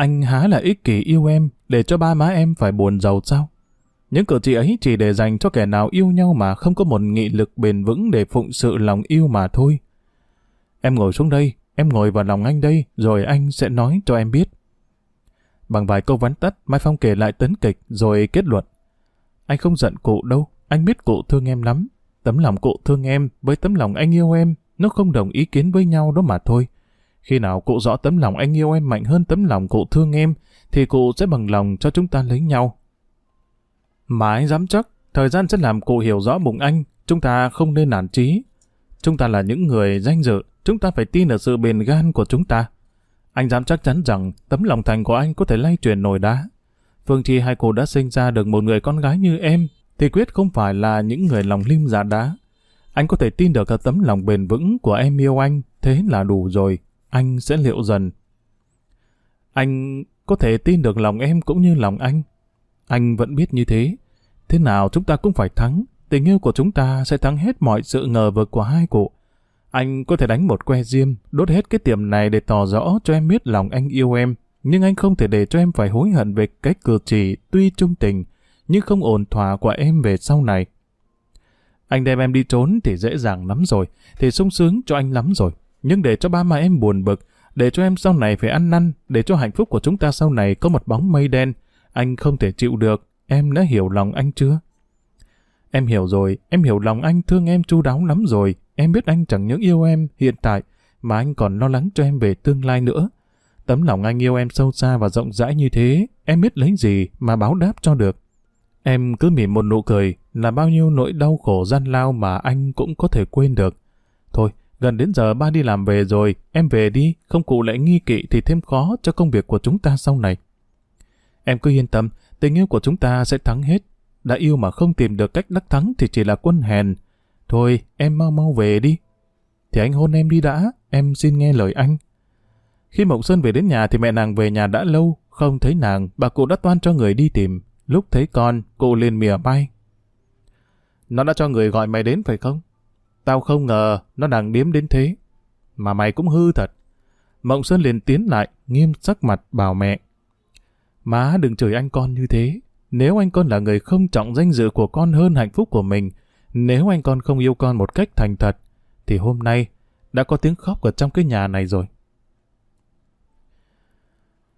Anh há là ích kỷ yêu em để cho ba má em phải buồn giàu sao? Những cử chỉ ấy chỉ để dành cho kẻ nào yêu nhau mà không có một nghị lực bền vững để phụng sự lòng yêu mà thôi. Em ngồi xuống đây, em ngồi vào lòng anh đây, rồi anh sẽ nói cho em biết. Bằng vài câu vắn tắt, Mai Phong kể lại tấn kịch, rồi kết luận. Anh không giận cụ đâu, anh biết cụ thương em lắm. Tấm lòng cụ thương em với tấm lòng anh yêu em, nó không đồng ý kiến với nhau đó mà thôi. Khi nào cụ rõ tấm lòng anh yêu em mạnh hơn tấm lòng cụ thương em, thì cụ sẽ bằng lòng cho chúng ta lấy nhau. Mà anh dám chắc, thời gian sẽ làm cụ hiểu rõ bụng anh, chúng ta không nên nản trí. Chúng ta là những người danh dự, chúng ta phải tin ở sự bền gan của chúng ta. Anh dám chắc chắn rằng tấm lòng thành của anh có thể lay chuyển nổi đá. Phương Chi hai cô đã sinh ra được một người con gái như em, thì quyết không phải là những người lòng lim giả đá. Anh có thể tin được ở tấm lòng bền vững của em yêu anh, thế là đủ rồi, anh sẽ liệu dần. Anh có thể tin được lòng em cũng như lòng anh. Anh vẫn biết như thế. Thế nào chúng ta cũng phải thắng, tình yêu của chúng ta sẽ thắng hết mọi sự ngờ vực của hai cụ. Anh có thể đánh một que diêm, đốt hết cái tiệm này để tỏ rõ cho em biết lòng anh yêu em, nhưng anh không thể để cho em phải hối hận về cái cử chỉ tuy trung tình, nhưng không ổn thỏa của em về sau này. Anh đem em đi trốn thì dễ dàng lắm rồi, thì sung sướng cho anh lắm rồi. Nhưng để cho ba mà em buồn bực, để cho em sau này phải ăn năn, để cho hạnh phúc của chúng ta sau này có một bóng mây đen, anh không thể chịu được, em đã hiểu lòng anh chưa? Em hiểu rồi, em hiểu lòng anh thương em chu đáo lắm rồi, em biết anh chẳng những yêu em hiện tại, mà anh còn lo lắng cho em về tương lai nữa. Tấm lòng anh yêu em sâu xa và rộng rãi như thế, em biết lấy gì mà báo đáp cho được. Em cứ mỉm một nụ cười là bao nhiêu nỗi đau khổ gian lao mà anh cũng có thể quên được. Thôi, gần đến giờ ba đi làm về rồi, em về đi, không cụ lại nghi kỵ thì thêm khó cho công việc của chúng ta sau này. Em cứ yên tâm, tình yêu của chúng ta sẽ thắng hết. Đã yêu mà không tìm được cách đắc thắng thì chỉ là quân hèn. Thôi, em mau mau về đi. Thì anh hôn em đi đã, em xin nghe lời anh. Khi Mộng Sơn về đến nhà thì mẹ nàng về nhà đã lâu, không thấy nàng, bà cụ đã toan cho người đi tìm. Lúc thấy con, cụ liền mỉa bay. Nó đã cho người gọi mày đến phải không? Tao không ngờ nó đang điếm đến thế. Mà mày cũng hư thật. Mộng Sơn liền tiến lại, nghiêm sắc mặt bảo mẹ. Má đừng chửi anh con như thế. Nếu anh con là người không trọng danh dự của con hơn hạnh phúc của mình, nếu anh con không yêu con một cách thành thật, thì hôm nay đã có tiếng khóc ở trong cái nhà này rồi.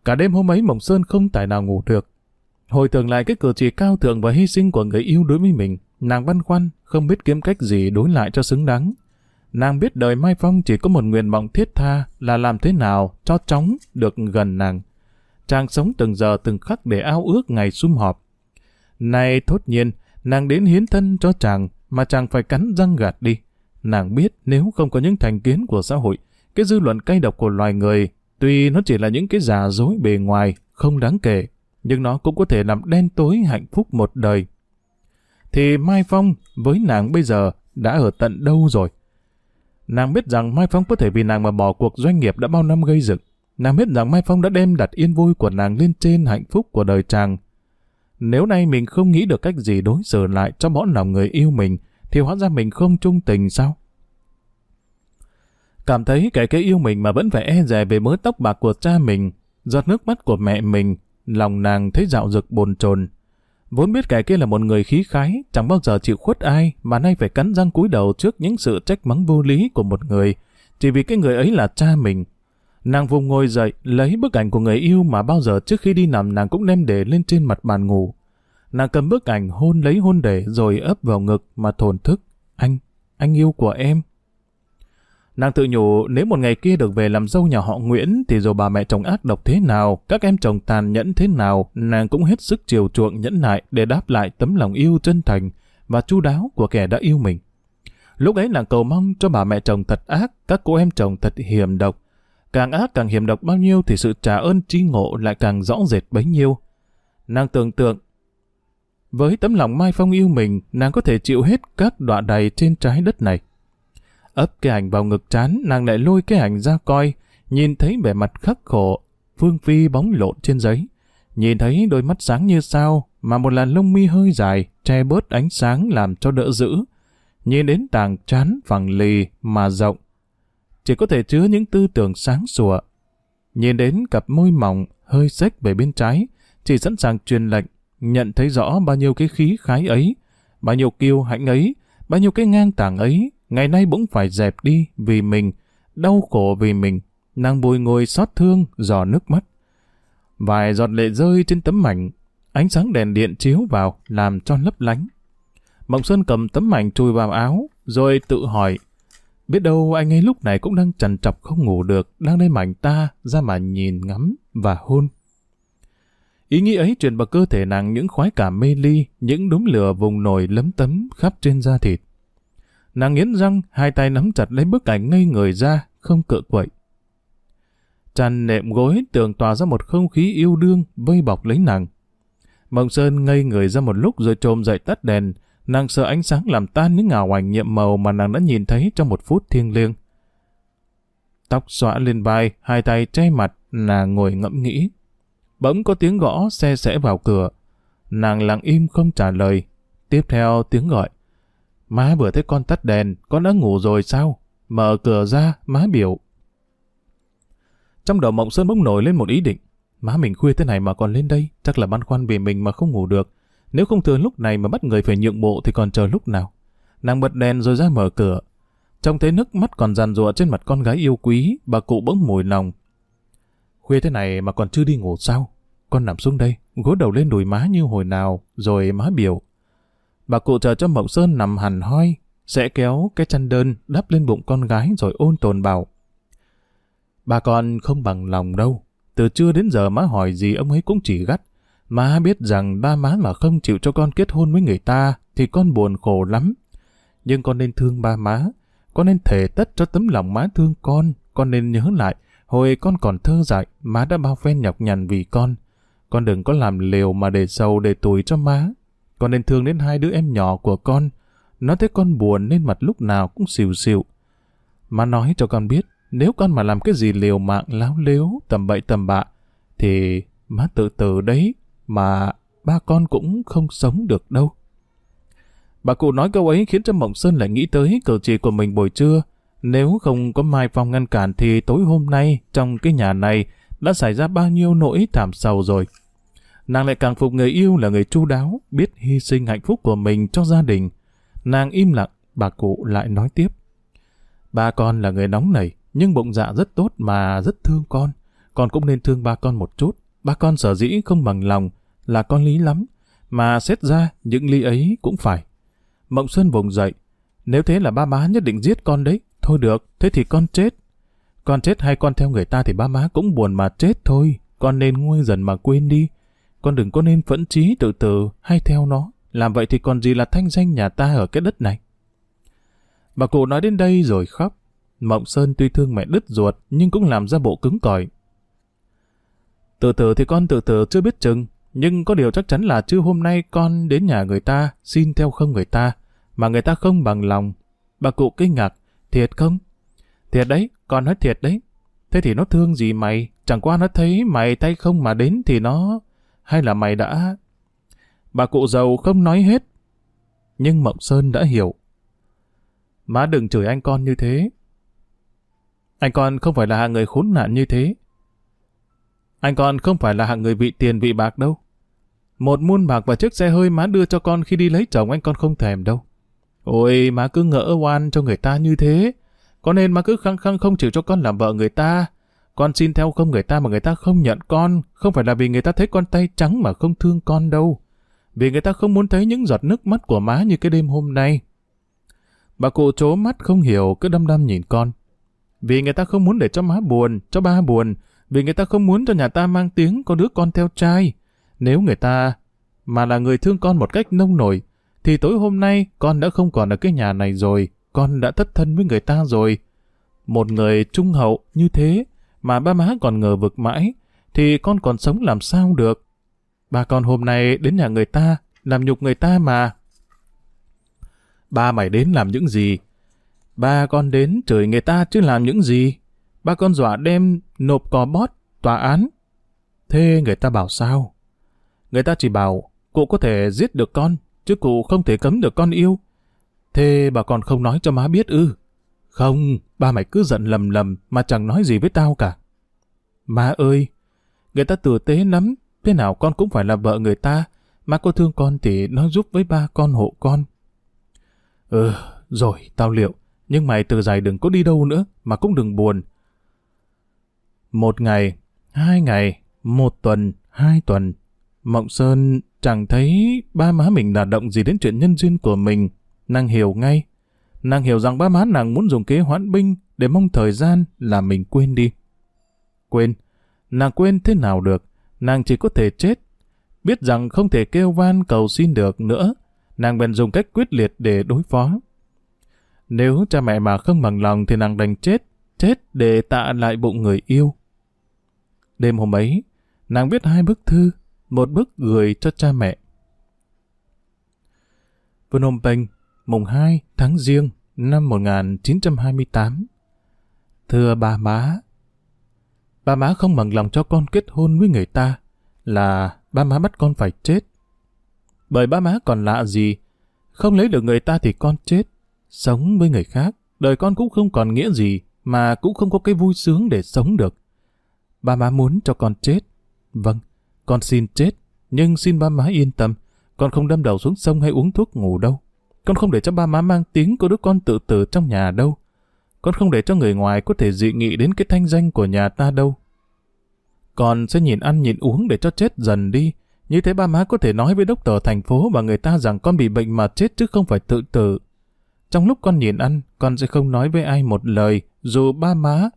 Cả đêm hôm ấy Mộng Sơn không tài nào ngủ được. Hồi tưởng lại cái cử chỉ cao thượng và hy sinh của người yêu đối với mình, nàng băn khoăn, không biết kiếm cách gì đối lại cho xứng đáng. Nàng biết đời Mai Phong chỉ có một nguyện vọng thiết tha là làm thế nào cho chóng được gần nàng. Chàng sống từng giờ từng khắc để ao ước ngày sum họp. nay thốt nhiên, nàng đến hiến thân cho chàng mà chàng phải cắn răng gạt đi. Nàng biết nếu không có những thành kiến của xã hội, cái dư luận cay độc của loài người, tuy nó chỉ là những cái giả dối bề ngoài, không đáng kể, nhưng nó cũng có thể làm đen tối hạnh phúc một đời. Thì Mai Phong với nàng bây giờ đã ở tận đâu rồi? Nàng biết rằng Mai Phong có thể vì nàng mà bỏ cuộc doanh nghiệp đã bao năm gây dựng. Nàng biết rằng Mai Phong đã đem đặt yên vui của nàng lên trên hạnh phúc của đời chàng. Nếu nay mình không nghĩ được cách gì đối xử lại cho bọn lòng người yêu mình, thì hóa ra mình không trung tình sao? Cảm thấy kẻ cái yêu mình mà vẫn phải e dè về mớ tóc bạc của cha mình, giọt nước mắt của mẹ mình, lòng nàng thấy dạo dực bồn chồn. Vốn biết kẻ kia là một người khí khái, chẳng bao giờ chịu khuất ai, mà nay phải cắn răng cúi đầu trước những sự trách mắng vô lý của một người, chỉ vì cái người ấy là cha mình. Nàng vùng ngồi dậy, lấy bức ảnh của người yêu mà bao giờ trước khi đi nằm nàng cũng đem để lên trên mặt bàn ngủ. Nàng cầm bức ảnh hôn lấy hôn để rồi ấp vào ngực mà thổn thức. Anh, anh yêu của em. Nàng tự nhủ nếu một ngày kia được về làm dâu nhà họ Nguyễn thì dù bà mẹ chồng ác độc thế nào, các em chồng tàn nhẫn thế nào, nàng cũng hết sức chiều chuộng nhẫn nại để đáp lại tấm lòng yêu chân thành và chu đáo của kẻ đã yêu mình. Lúc ấy nàng cầu mong cho bà mẹ chồng thật ác, các cô em chồng thật hiểm độc. Càng ác càng hiểm độc bao nhiêu thì sự trả ơn chi ngộ lại càng rõ rệt bấy nhiêu. Nàng tưởng tượng với tấm lòng Mai Phong yêu mình, nàng có thể chịu hết các đọa đầy trên trái đất này. Ấp cái ảnh vào ngực chán, nàng lại lôi cái ảnh ra coi, nhìn thấy vẻ mặt khắc khổ, Phương Phi bóng lộn trên giấy. Nhìn thấy đôi mắt sáng như sao, mà một làn lông mi hơi dài, che bớt ánh sáng làm cho đỡ dữ. Nhìn đến tàng chán phẳng lì mà rộng. Chỉ có thể chứa những tư tưởng sáng sủa. Nhìn đến cặp môi mỏng, hơi xếch về bên trái, chỉ sẵn sàng truyền lệnh, nhận thấy rõ bao nhiêu cái khí khái ấy, bao nhiêu kiêu hãnh ấy, bao nhiêu cái ngang tàng ấy, ngày nay bỗng phải dẹp đi vì mình, đau khổ vì mình, nàng bùi ngồi xót thương, giò nước mắt. Vài giọt lệ rơi trên tấm mảnh, ánh sáng đèn điện chiếu vào, làm cho lấp lánh. Mộng Sơn cầm tấm mảnh chui vào áo, rồi tự hỏi, biết đâu anh ấy lúc này cũng đang trằn trọc không ngủ được, đang lên mảnh ta ra mà nhìn ngắm và hôn. Ý nghĩ ấy truyền vào cơ thể nàng những khoái cảm mê ly, những đốm lửa vùng nổi lấm tấm khắp trên da thịt. Nàng nghiến răng, hai tay nắm chặt lấy bức ảnh ngây người ra, không cựa quậy. Chăn nệm gối tường tỏa ra một không khí yêu đương vây bọc lấy nàng. Mộng Sơn ngây người ra một lúc rồi trồm dậy tắt đèn, nàng sợ ánh sáng làm tan những ngào ảnh nhiệm màu mà nàng đã nhìn thấy trong một phút thiêng liêng. Tóc xõa lên vai, hai tay che mặt, nàng ngồi ngẫm nghĩ. Bỗng có tiếng gõ xe sẽ vào cửa. Nàng lặng im không trả lời. Tiếp theo tiếng gọi. Má vừa thấy con tắt đèn, con đã ngủ rồi sao? Mở cửa ra, má biểu. Trong đầu Mộng Sơn bỗng nổi lên một ý định. Má mình khuya thế này mà còn lên đây, chắc là băn khoăn vì mình mà không ngủ được. Nếu không thường lúc này mà bắt người phải nhượng bộ thì còn chờ lúc nào. Nàng bật đèn rồi ra mở cửa. Trông thấy nước mắt còn giàn rụa trên mặt con gái yêu quý, bà cụ bỗng mùi lòng. Khuya thế này mà còn chưa đi ngủ sao? Con nằm xuống đây, gối đầu lên đùi má như hồi nào, rồi má biểu. Bà cụ chờ cho Mộng Sơn nằm hẳn hoi, sẽ kéo cái chăn đơn đắp lên bụng con gái rồi ôn tồn bảo. Bà con không bằng lòng đâu. Từ trưa đến giờ má hỏi gì ông ấy cũng chỉ gắt. Má biết rằng ba má mà không chịu cho con kết hôn với người ta thì con buồn khổ lắm. Nhưng con nên thương ba má. Con nên thể tất cho tấm lòng má thương con. Con nên nhớ lại, hồi con còn thơ dại, má đã bao phen nhọc nhằn vì con. Con đừng có làm liều mà để sầu để tuổi cho má. Con nên thương đến hai đứa em nhỏ của con. Nó thấy con buồn nên mặt lúc nào cũng xìu xìu. Má nói cho con biết, nếu con mà làm cái gì liều mạng láo lếu, tầm bậy tầm bạ, thì má tự tử đấy, mà ba con cũng không sống được đâu. Bà cụ nói câu ấy khiến cho Mộng Sơn lại nghĩ tới cử chỉ của mình buổi trưa. Nếu không có Mai Phong ngăn cản thì tối hôm nay trong cái nhà này đã xảy ra bao nhiêu nỗi thảm sầu rồi. Nàng lại càng phục người yêu là người chu đáo, biết hy sinh hạnh phúc của mình cho gia đình. Nàng im lặng, bà cụ lại nói tiếp. Ba con là người nóng nảy, nhưng bụng dạ rất tốt mà rất thương con. Con cũng nên thương ba con một chút. Ba con sở dĩ không bằng lòng là con lý lắm, mà xét ra những lý ấy cũng phải. Mộng Xuân vùng dậy. Nếu thế là ba má nhất định giết con đấy. Thôi được, thế thì con chết. Con chết hay con theo người ta thì ba má cũng buồn mà chết thôi. Con nên nguôi dần mà quên đi. Con đừng có nên phẫn trí tự tử hay theo nó. Làm vậy thì còn gì là thanh danh nhà ta ở cái đất này. Bà cụ nói đến đây rồi khóc. Mộng Sơn tuy thương mẹ đứt ruột nhưng cũng làm ra bộ cứng cỏi. Tự tử thì con tự tử chưa biết chừng, nhưng có điều chắc chắn là chưa hôm nay con đến nhà người ta xin theo không người ta, mà người ta không bằng lòng. Bà cụ kinh ngạc, thiệt không? Thiệt đấy, con nói thiệt đấy. Thế thì nó thương gì mày? Chẳng qua nó thấy mày tay không mà đến thì nó... Hay là mày đã... Bà cụ giàu không nói hết. Nhưng Mộng Sơn đã hiểu. Má đừng chửi anh con như thế. Anh con không phải là hạng người khốn nạn như thế. Anh con không phải là hạng người vị tiền vị bạc đâu. Một muôn bạc và chiếc xe hơi má đưa cho con khi đi lấy chồng anh con không thèm đâu. Ôi, má cứ ngỡ oan cho người ta như thế. Có nên má cứ khăng khăng không chịu cho con làm vợ người ta. Con xin theo không người ta mà người ta không nhận con. Không phải là vì người ta thấy con tay trắng mà không thương con đâu. Vì người ta không muốn thấy những giọt nước mắt của má như cái đêm hôm nay. Bà cụ chố mắt không hiểu, cứ đăm đăm nhìn con. Vì người ta không muốn để cho má buồn, cho ba buồn, vì người ta không muốn cho nhà ta mang tiếng có đứa con theo trai. Nếu người ta mà là người thương con một cách nông nổi, thì tối hôm nay con đã không còn ở cái nhà này rồi, con đã thất thân với người ta rồi. Một người trung hậu như thế mà ba má còn ngờ vực mãi, thì con còn sống làm sao được. bà con hôm nay đến nhà người ta, làm nhục người ta mà. Ba mày đến làm những gì? Ba con đến chửi người ta chứ làm những gì? Ba con dọa đem nộp cò bót, tòa án. Thế người ta bảo sao? Người ta chỉ bảo cụ có thể giết được con, chứ cụ không thể cấm được con yêu. Thế bà còn không nói cho má biết ư? Không, ba mày cứ giận lầm lầm mà chẳng nói gì với tao cả. Má ơi, người ta tử tế lắm, thế nào con cũng phải là vợ người ta, má có thương con thì nó giúp với ba con hộ con. Ừ, rồi, tao liệu. Nhưng mày từ dài đừng có đi đâu nữa, mà cũng đừng buồn. Một ngày, hai ngày, một tuần, hai tuần. Mộng Sơn chẳng thấy ba má mình đả động gì đến chuyện nhân duyên của mình. Nàng hiểu ngay. Nàng hiểu rằng ba má nàng muốn dùng kế hoãn binh để mong thời gian là mình quên đi. Quên. Nàng quên thế nào được. Nàng chỉ có thể chết. Biết rằng không thể kêu van cầu xin được nữa. Nàng bèn dùng cách quyết liệt để đối phó. Nếu cha mẹ mà không bằng lòng thì nàng đành chết. Chết để tạ lại bụng người yêu. Đêm hôm ấy, nàng viết hai bức thư, một bức gửi cho cha mẹ. Phnom Penh, mùng 2 tháng Giêng năm 1928. Thưa bà má, bà má không bằng lòng cho con kết hôn với người ta, là ba má bắt con phải chết. Bởi ba má còn lạ gì, không lấy được người ta thì con chết, sống với người khác, đời con cũng không còn nghĩa gì, mà cũng không có cái vui sướng để sống được. Ba má muốn cho con chết. Vâng, con xin chết, nhưng xin ba má yên tâm, con không đâm đầu xuống sông hay uống thuốc ngủ đâu. Con không để cho ba má mang tiếng của đứa con tự tử trong nhà đâu. Con không để cho người ngoài có thể dị nghị đến cái thanh danh của nhà ta đâu. Con sẽ nhìn ăn nhìn uống để cho chết dần đi. Như thế ba má có thể nói với đốc tờ thành phố và người ta rằng con bị bệnh mà chết chứ không phải tự tử. Trong lúc con nhìn ăn, con sẽ không nói với ai một lời, dù ba má.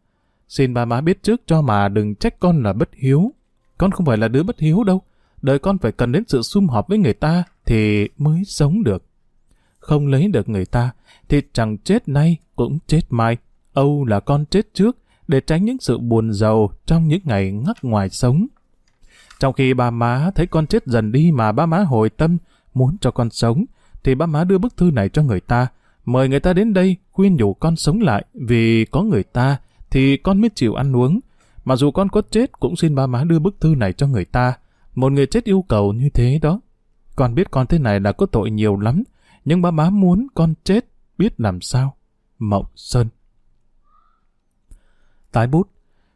Xin ba má biết trước cho mà đừng trách con là bất hiếu. Con không phải là đứa bất hiếu đâu. Đời con phải cần đến sự sum họp với người ta thì mới sống được. Không lấy được người ta thì chẳng chết nay cũng chết mai. Âu là con chết trước để tránh những sự buồn giàu trong những ngày ngắt ngoài sống. Trong khi ba má thấy con chết dần đi mà ba má hồi tâm muốn cho con sống, thì ba má đưa bức thư này cho người ta, mời người ta đến đây khuyên nhủ con sống lại vì có người ta thì con mới chịu ăn uống. Mà dù con có chết cũng xin ba má đưa bức thư này cho người ta. Một người chết yêu cầu như thế đó. Con biết con thế này là có tội nhiều lắm, nhưng ba má muốn con chết, biết làm sao. Mộng Sơn Tái bút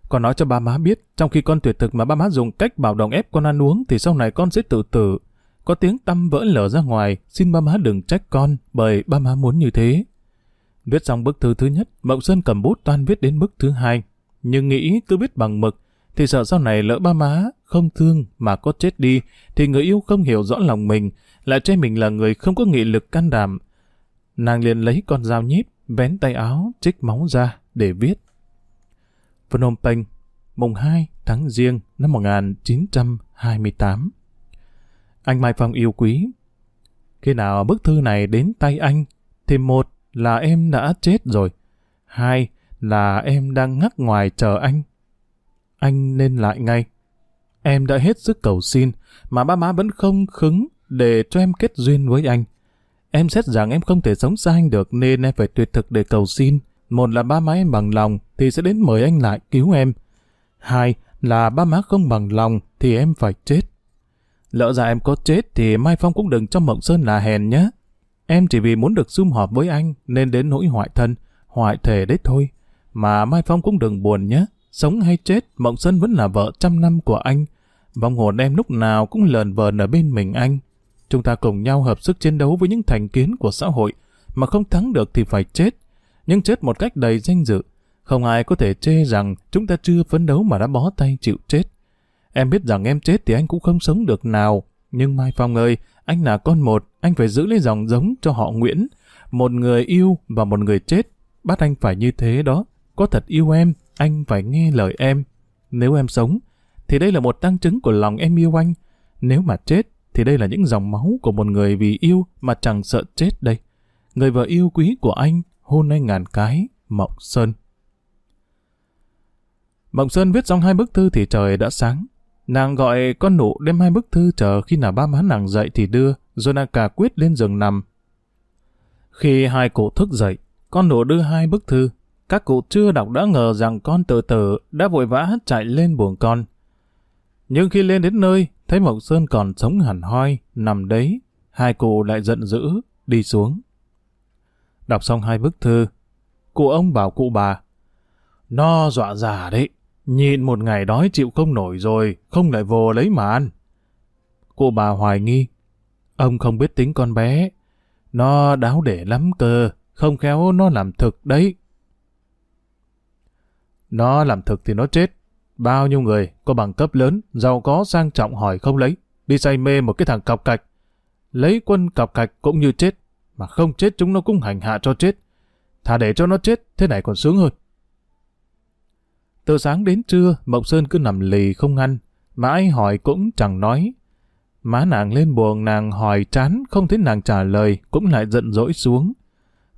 Con nói cho ba má biết, trong khi con tuyệt thực mà ba má dùng cách bảo đồng ép con ăn uống thì sau này con sẽ tự tử. Có tiếng tâm vỡ lở ra ngoài, xin ba má đừng trách con, bởi ba má muốn như thế. Viết xong bức thư thứ nhất, Mộng Sơn cầm bút toan viết đến bức thứ hai. Nhưng nghĩ cứ viết bằng mực, thì sợ sau này lỡ ba má không thương mà có chết đi, thì người yêu không hiểu rõ lòng mình, lại cho mình là người không có nghị lực can đảm. Nàng liền lấy con dao nhíp, vén tay áo, trích máu ra để viết. Phnom Penh, mùng 2 tháng Giêng năm 1928. Anh Mai Phong yêu quý. Khi nào bức thư này đến tay anh, thì một là em đã chết rồi, hai là em đang ngắc ngoài chờ anh. Anh nên lại ngay. Em đã hết sức cầu xin, mà ba má vẫn không khứng để cho em kết duyên với anh. Em xét rằng em không thể sống xa anh được nên em phải tuyệt thực để cầu xin. Một là ba má em bằng lòng thì sẽ đến mời anh lại cứu em. Hai là ba má không bằng lòng thì em phải chết. Lỡ ra em có chết thì Mai Phong cũng đừng cho Mộng Sơn là hèn nhé. Em chỉ vì muốn được sum họp với anh nên đến nỗi hoại thân, hoại thể đấy thôi. Mà Mai Phong cũng đừng buồn nhé. Sống hay chết, Mộng Sơn vẫn là vợ trăm năm của anh. Vòng hồn em lúc nào cũng lờn vờn ở bên mình anh. Chúng ta cùng nhau hợp sức chiến đấu với những thành kiến của xã hội, mà không thắng được thì phải chết. Nhưng chết một cách đầy danh dự. Không ai có thể chê rằng chúng ta chưa phấn đấu mà đã bó tay chịu chết. Em biết rằng em chết thì anh cũng không sống được nào. Nhưng Mai Phong ơi, anh là con một, anh phải giữ lấy dòng giống cho họ Nguyễn. Một người yêu và một người chết. Bắt anh phải như thế đó. Có thật yêu em, anh phải nghe lời em. Nếu em sống, thì đây là một tăng chứng của lòng em yêu anh. Nếu mà chết, thì đây là những dòng máu của một người vì yêu mà chẳng sợ chết đây. Người vợ yêu quý của anh, hôn anh ngàn cái, Mộng Sơn. Mộng Sơn viết xong hai bức thư thì trời đã sáng. Nàng gọi con nụ đem hai bức thư chờ khi nào ba má nàng dậy thì đưa, rồi nàng cả quyết lên giường nằm. Khi hai cụ thức dậy, con nụ đưa hai bức thư. Các cụ chưa đọc đã ngờ rằng con tự tử đã vội vã chạy lên buồng con. Nhưng khi lên đến nơi, thấy Mộng Sơn còn sống hẳn hoi, nằm đấy, hai cụ lại giận dữ, đi xuống. Đọc xong hai bức thư, cụ ông bảo cụ bà, nó dọa già đấy, nhịn một ngày đói chịu không nổi rồi, không lại vồ lấy mà ăn. Cụ bà hoài nghi, Ông không biết tính con bé. Nó đáo để lắm cơ, không khéo nó làm thực đấy. Nó làm thực thì nó chết. Bao nhiêu người có bằng cấp lớn, giàu có sang trọng hỏi không lấy, đi say mê một cái thằng cọc cạch. Lấy quân cọc cạch cũng như chết, mà không chết chúng nó cũng hành hạ cho chết. Thà để cho nó chết, thế này còn sướng hơn. Từ sáng đến trưa, Mộng Sơn cứ nằm lì không ăn, mãi hỏi cũng chẳng nói. Má nàng lên buồn nàng hỏi chán, không thấy nàng trả lời, cũng lại giận dỗi xuống.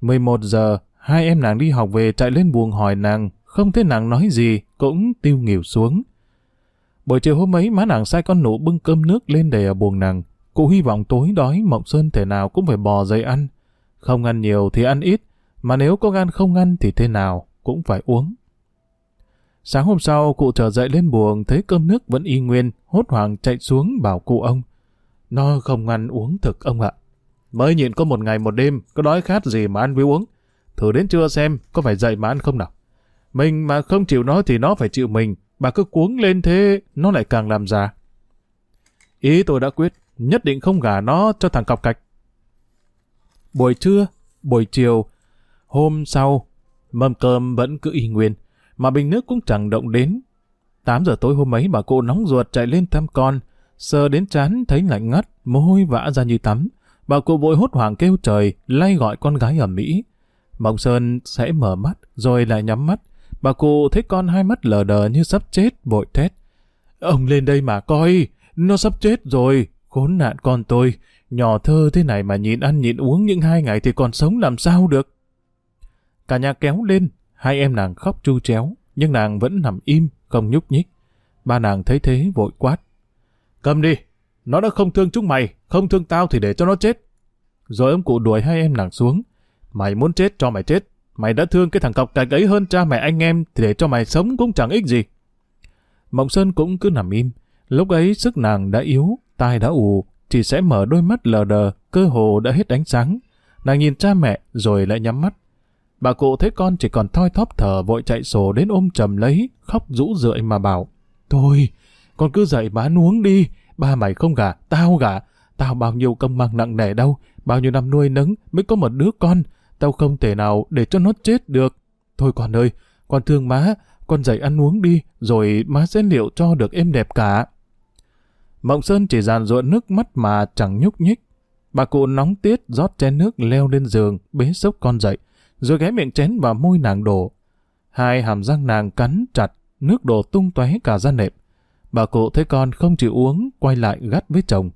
11 giờ, hai em nàng đi học về chạy lên buồng hỏi nàng, không thấy nàng nói gì, cũng tiêu nghỉu xuống. Buổi chiều hôm ấy, má nàng sai con nụ bưng cơm nước lên để ở buồng nàng. Cụ hy vọng tối đói Mộng Sơn thể nào cũng phải bò dậy ăn. Không ăn nhiều thì ăn ít, mà nếu có gan không ăn thì thế nào cũng phải uống. Sáng hôm sau, cụ trở dậy lên buồng, thấy cơm nước vẫn y nguyên, hốt hoảng chạy xuống bảo cụ ông. Nó không ăn uống thực ông ạ. Mới nhịn có một ngày một đêm, có đói khát gì mà ăn với uống. Thử đến trưa xem, có phải dậy mà ăn không nào. Mình mà không chịu nó thì nó phải chịu mình. Bà cứ cuống lên thế, nó lại càng làm già. Ý tôi đã quyết, nhất định không gả nó cho thằng cọc cạch. Buổi trưa, buổi chiều, hôm sau, mâm cơm vẫn cứ y nguyên mà bình nước cũng chẳng động đến. 8 giờ tối hôm ấy bà cụ nóng ruột chạy lên thăm con, sờ đến chán thấy lạnh ngắt, mồ hôi vã ra như tắm. Bà cụ vội hốt hoảng kêu trời, lay gọi con gái ở Mỹ. Mộng Sơn sẽ mở mắt, rồi lại nhắm mắt. Bà cụ thấy con hai mắt lờ đờ như sắp chết, vội thét. Ông lên đây mà coi, nó sắp chết rồi, khốn nạn con tôi. Nhỏ thơ thế này mà nhịn ăn nhịn uống những hai ngày thì còn sống làm sao được. Cả nhà kéo lên, Hai em nàng khóc chu chéo, nhưng nàng vẫn nằm im, không nhúc nhích. Ba nàng thấy thế vội quát. Cầm đi, nó đã không thương chúng mày, không thương tao thì để cho nó chết. Rồi ông cụ đuổi hai em nàng xuống. Mày muốn chết cho mày chết. Mày đã thương cái thằng cọc cạch ấy hơn cha mẹ anh em thì để cho mày sống cũng chẳng ích gì. Mộng Sơn cũng cứ nằm im. Lúc ấy sức nàng đã yếu, tai đã ù, chỉ sẽ mở đôi mắt lờ đờ, cơ hồ đã hết ánh sáng. Nàng nhìn cha mẹ rồi lại nhắm mắt. Bà cụ thấy con chỉ còn thoi thóp thở vội chạy sổ đến ôm trầm lấy, khóc rũ rượi mà bảo. Thôi, con cứ dậy bán uống đi, ba mày không gả, tao gả. Tao bao nhiêu công mang nặng nề đâu, bao nhiêu năm nuôi nấng mới có một đứa con, tao không thể nào để cho nó chết được. Thôi con ơi, con thương má, con dậy ăn uống đi, rồi má sẽ liệu cho được em đẹp cả. Mộng Sơn chỉ dàn ruộn nước mắt mà chẳng nhúc nhích. Bà cụ nóng tiết rót chén nước leo lên giường, bế sốc con dậy rồi ghé miệng chén vào môi nàng đổ. Hai hàm răng nàng cắn chặt, nước đổ tung tóe cả ra nệm. Bà cụ thấy con không chịu uống, quay lại gắt với chồng.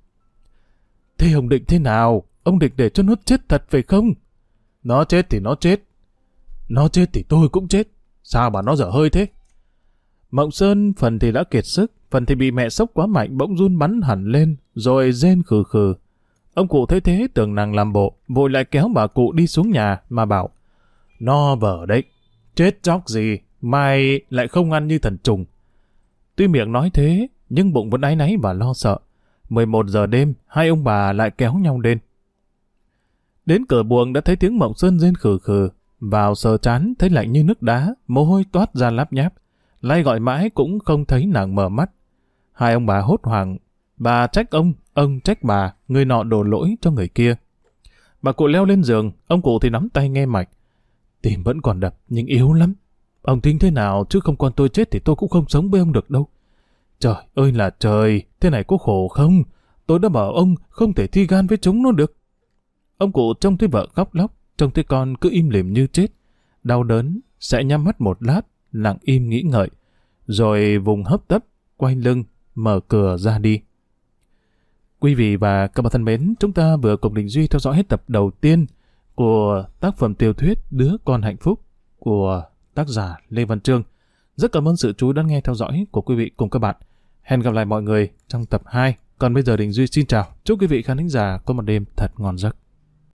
Thế ông định thế nào? Ông định để cho nó chết thật phải không? Nó chết thì nó chết. Nó chết thì tôi cũng chết. Sao mà nó dở hơi thế? Mộng Sơn phần thì đã kiệt sức, phần thì bị mẹ sốc quá mạnh bỗng run bắn hẳn lên, rồi rên khừ khừ. Ông cụ thấy thế tưởng nàng làm bộ, vội lại kéo bà cụ đi xuống nhà mà bảo no vở đấy. Chết chóc gì, mai lại không ăn như thần trùng. Tuy miệng nói thế, nhưng bụng vẫn áy náy và lo sợ. 11 giờ đêm, hai ông bà lại kéo nhau lên. Đến cửa buồng đã thấy tiếng mộng sơn rên khừ khừ. Vào sờ chán, thấy lạnh như nước đá, mồ hôi toát ra láp nháp. Lay gọi mãi cũng không thấy nàng mở mắt. Hai ông bà hốt hoảng. Bà trách ông, ông trách bà, người nọ đổ lỗi cho người kia. Bà cụ leo lên giường, ông cụ thì nắm tay nghe mạch. Tim vẫn còn đập, nhưng yếu lắm. Ông tính thế nào, chứ không con tôi chết thì tôi cũng không sống với ông được đâu. Trời ơi là trời, thế này có khổ không? Tôi đã bảo ông không thể thi gan với chúng nó được. Ông cụ trông thấy vợ khóc lóc, trông thấy con cứ im lìm như chết. Đau đớn, sẽ nhắm mắt một lát, lặng im nghĩ ngợi. Rồi vùng hấp tấp, quay lưng, mở cửa ra đi. Quý vị và các bạn thân mến, chúng ta vừa cùng Đình Duy theo dõi hết tập đầu tiên của tác phẩm tiểu thuyết Đứa con hạnh phúc của tác giả Lê Văn Trương. Rất cảm ơn sự chú ý đón nghe theo dõi của quý vị cùng các bạn. Hẹn gặp lại mọi người trong tập 2. Còn bây giờ Đình Duy xin chào. Chúc quý vị khán thính giả có một đêm thật ngon giấc.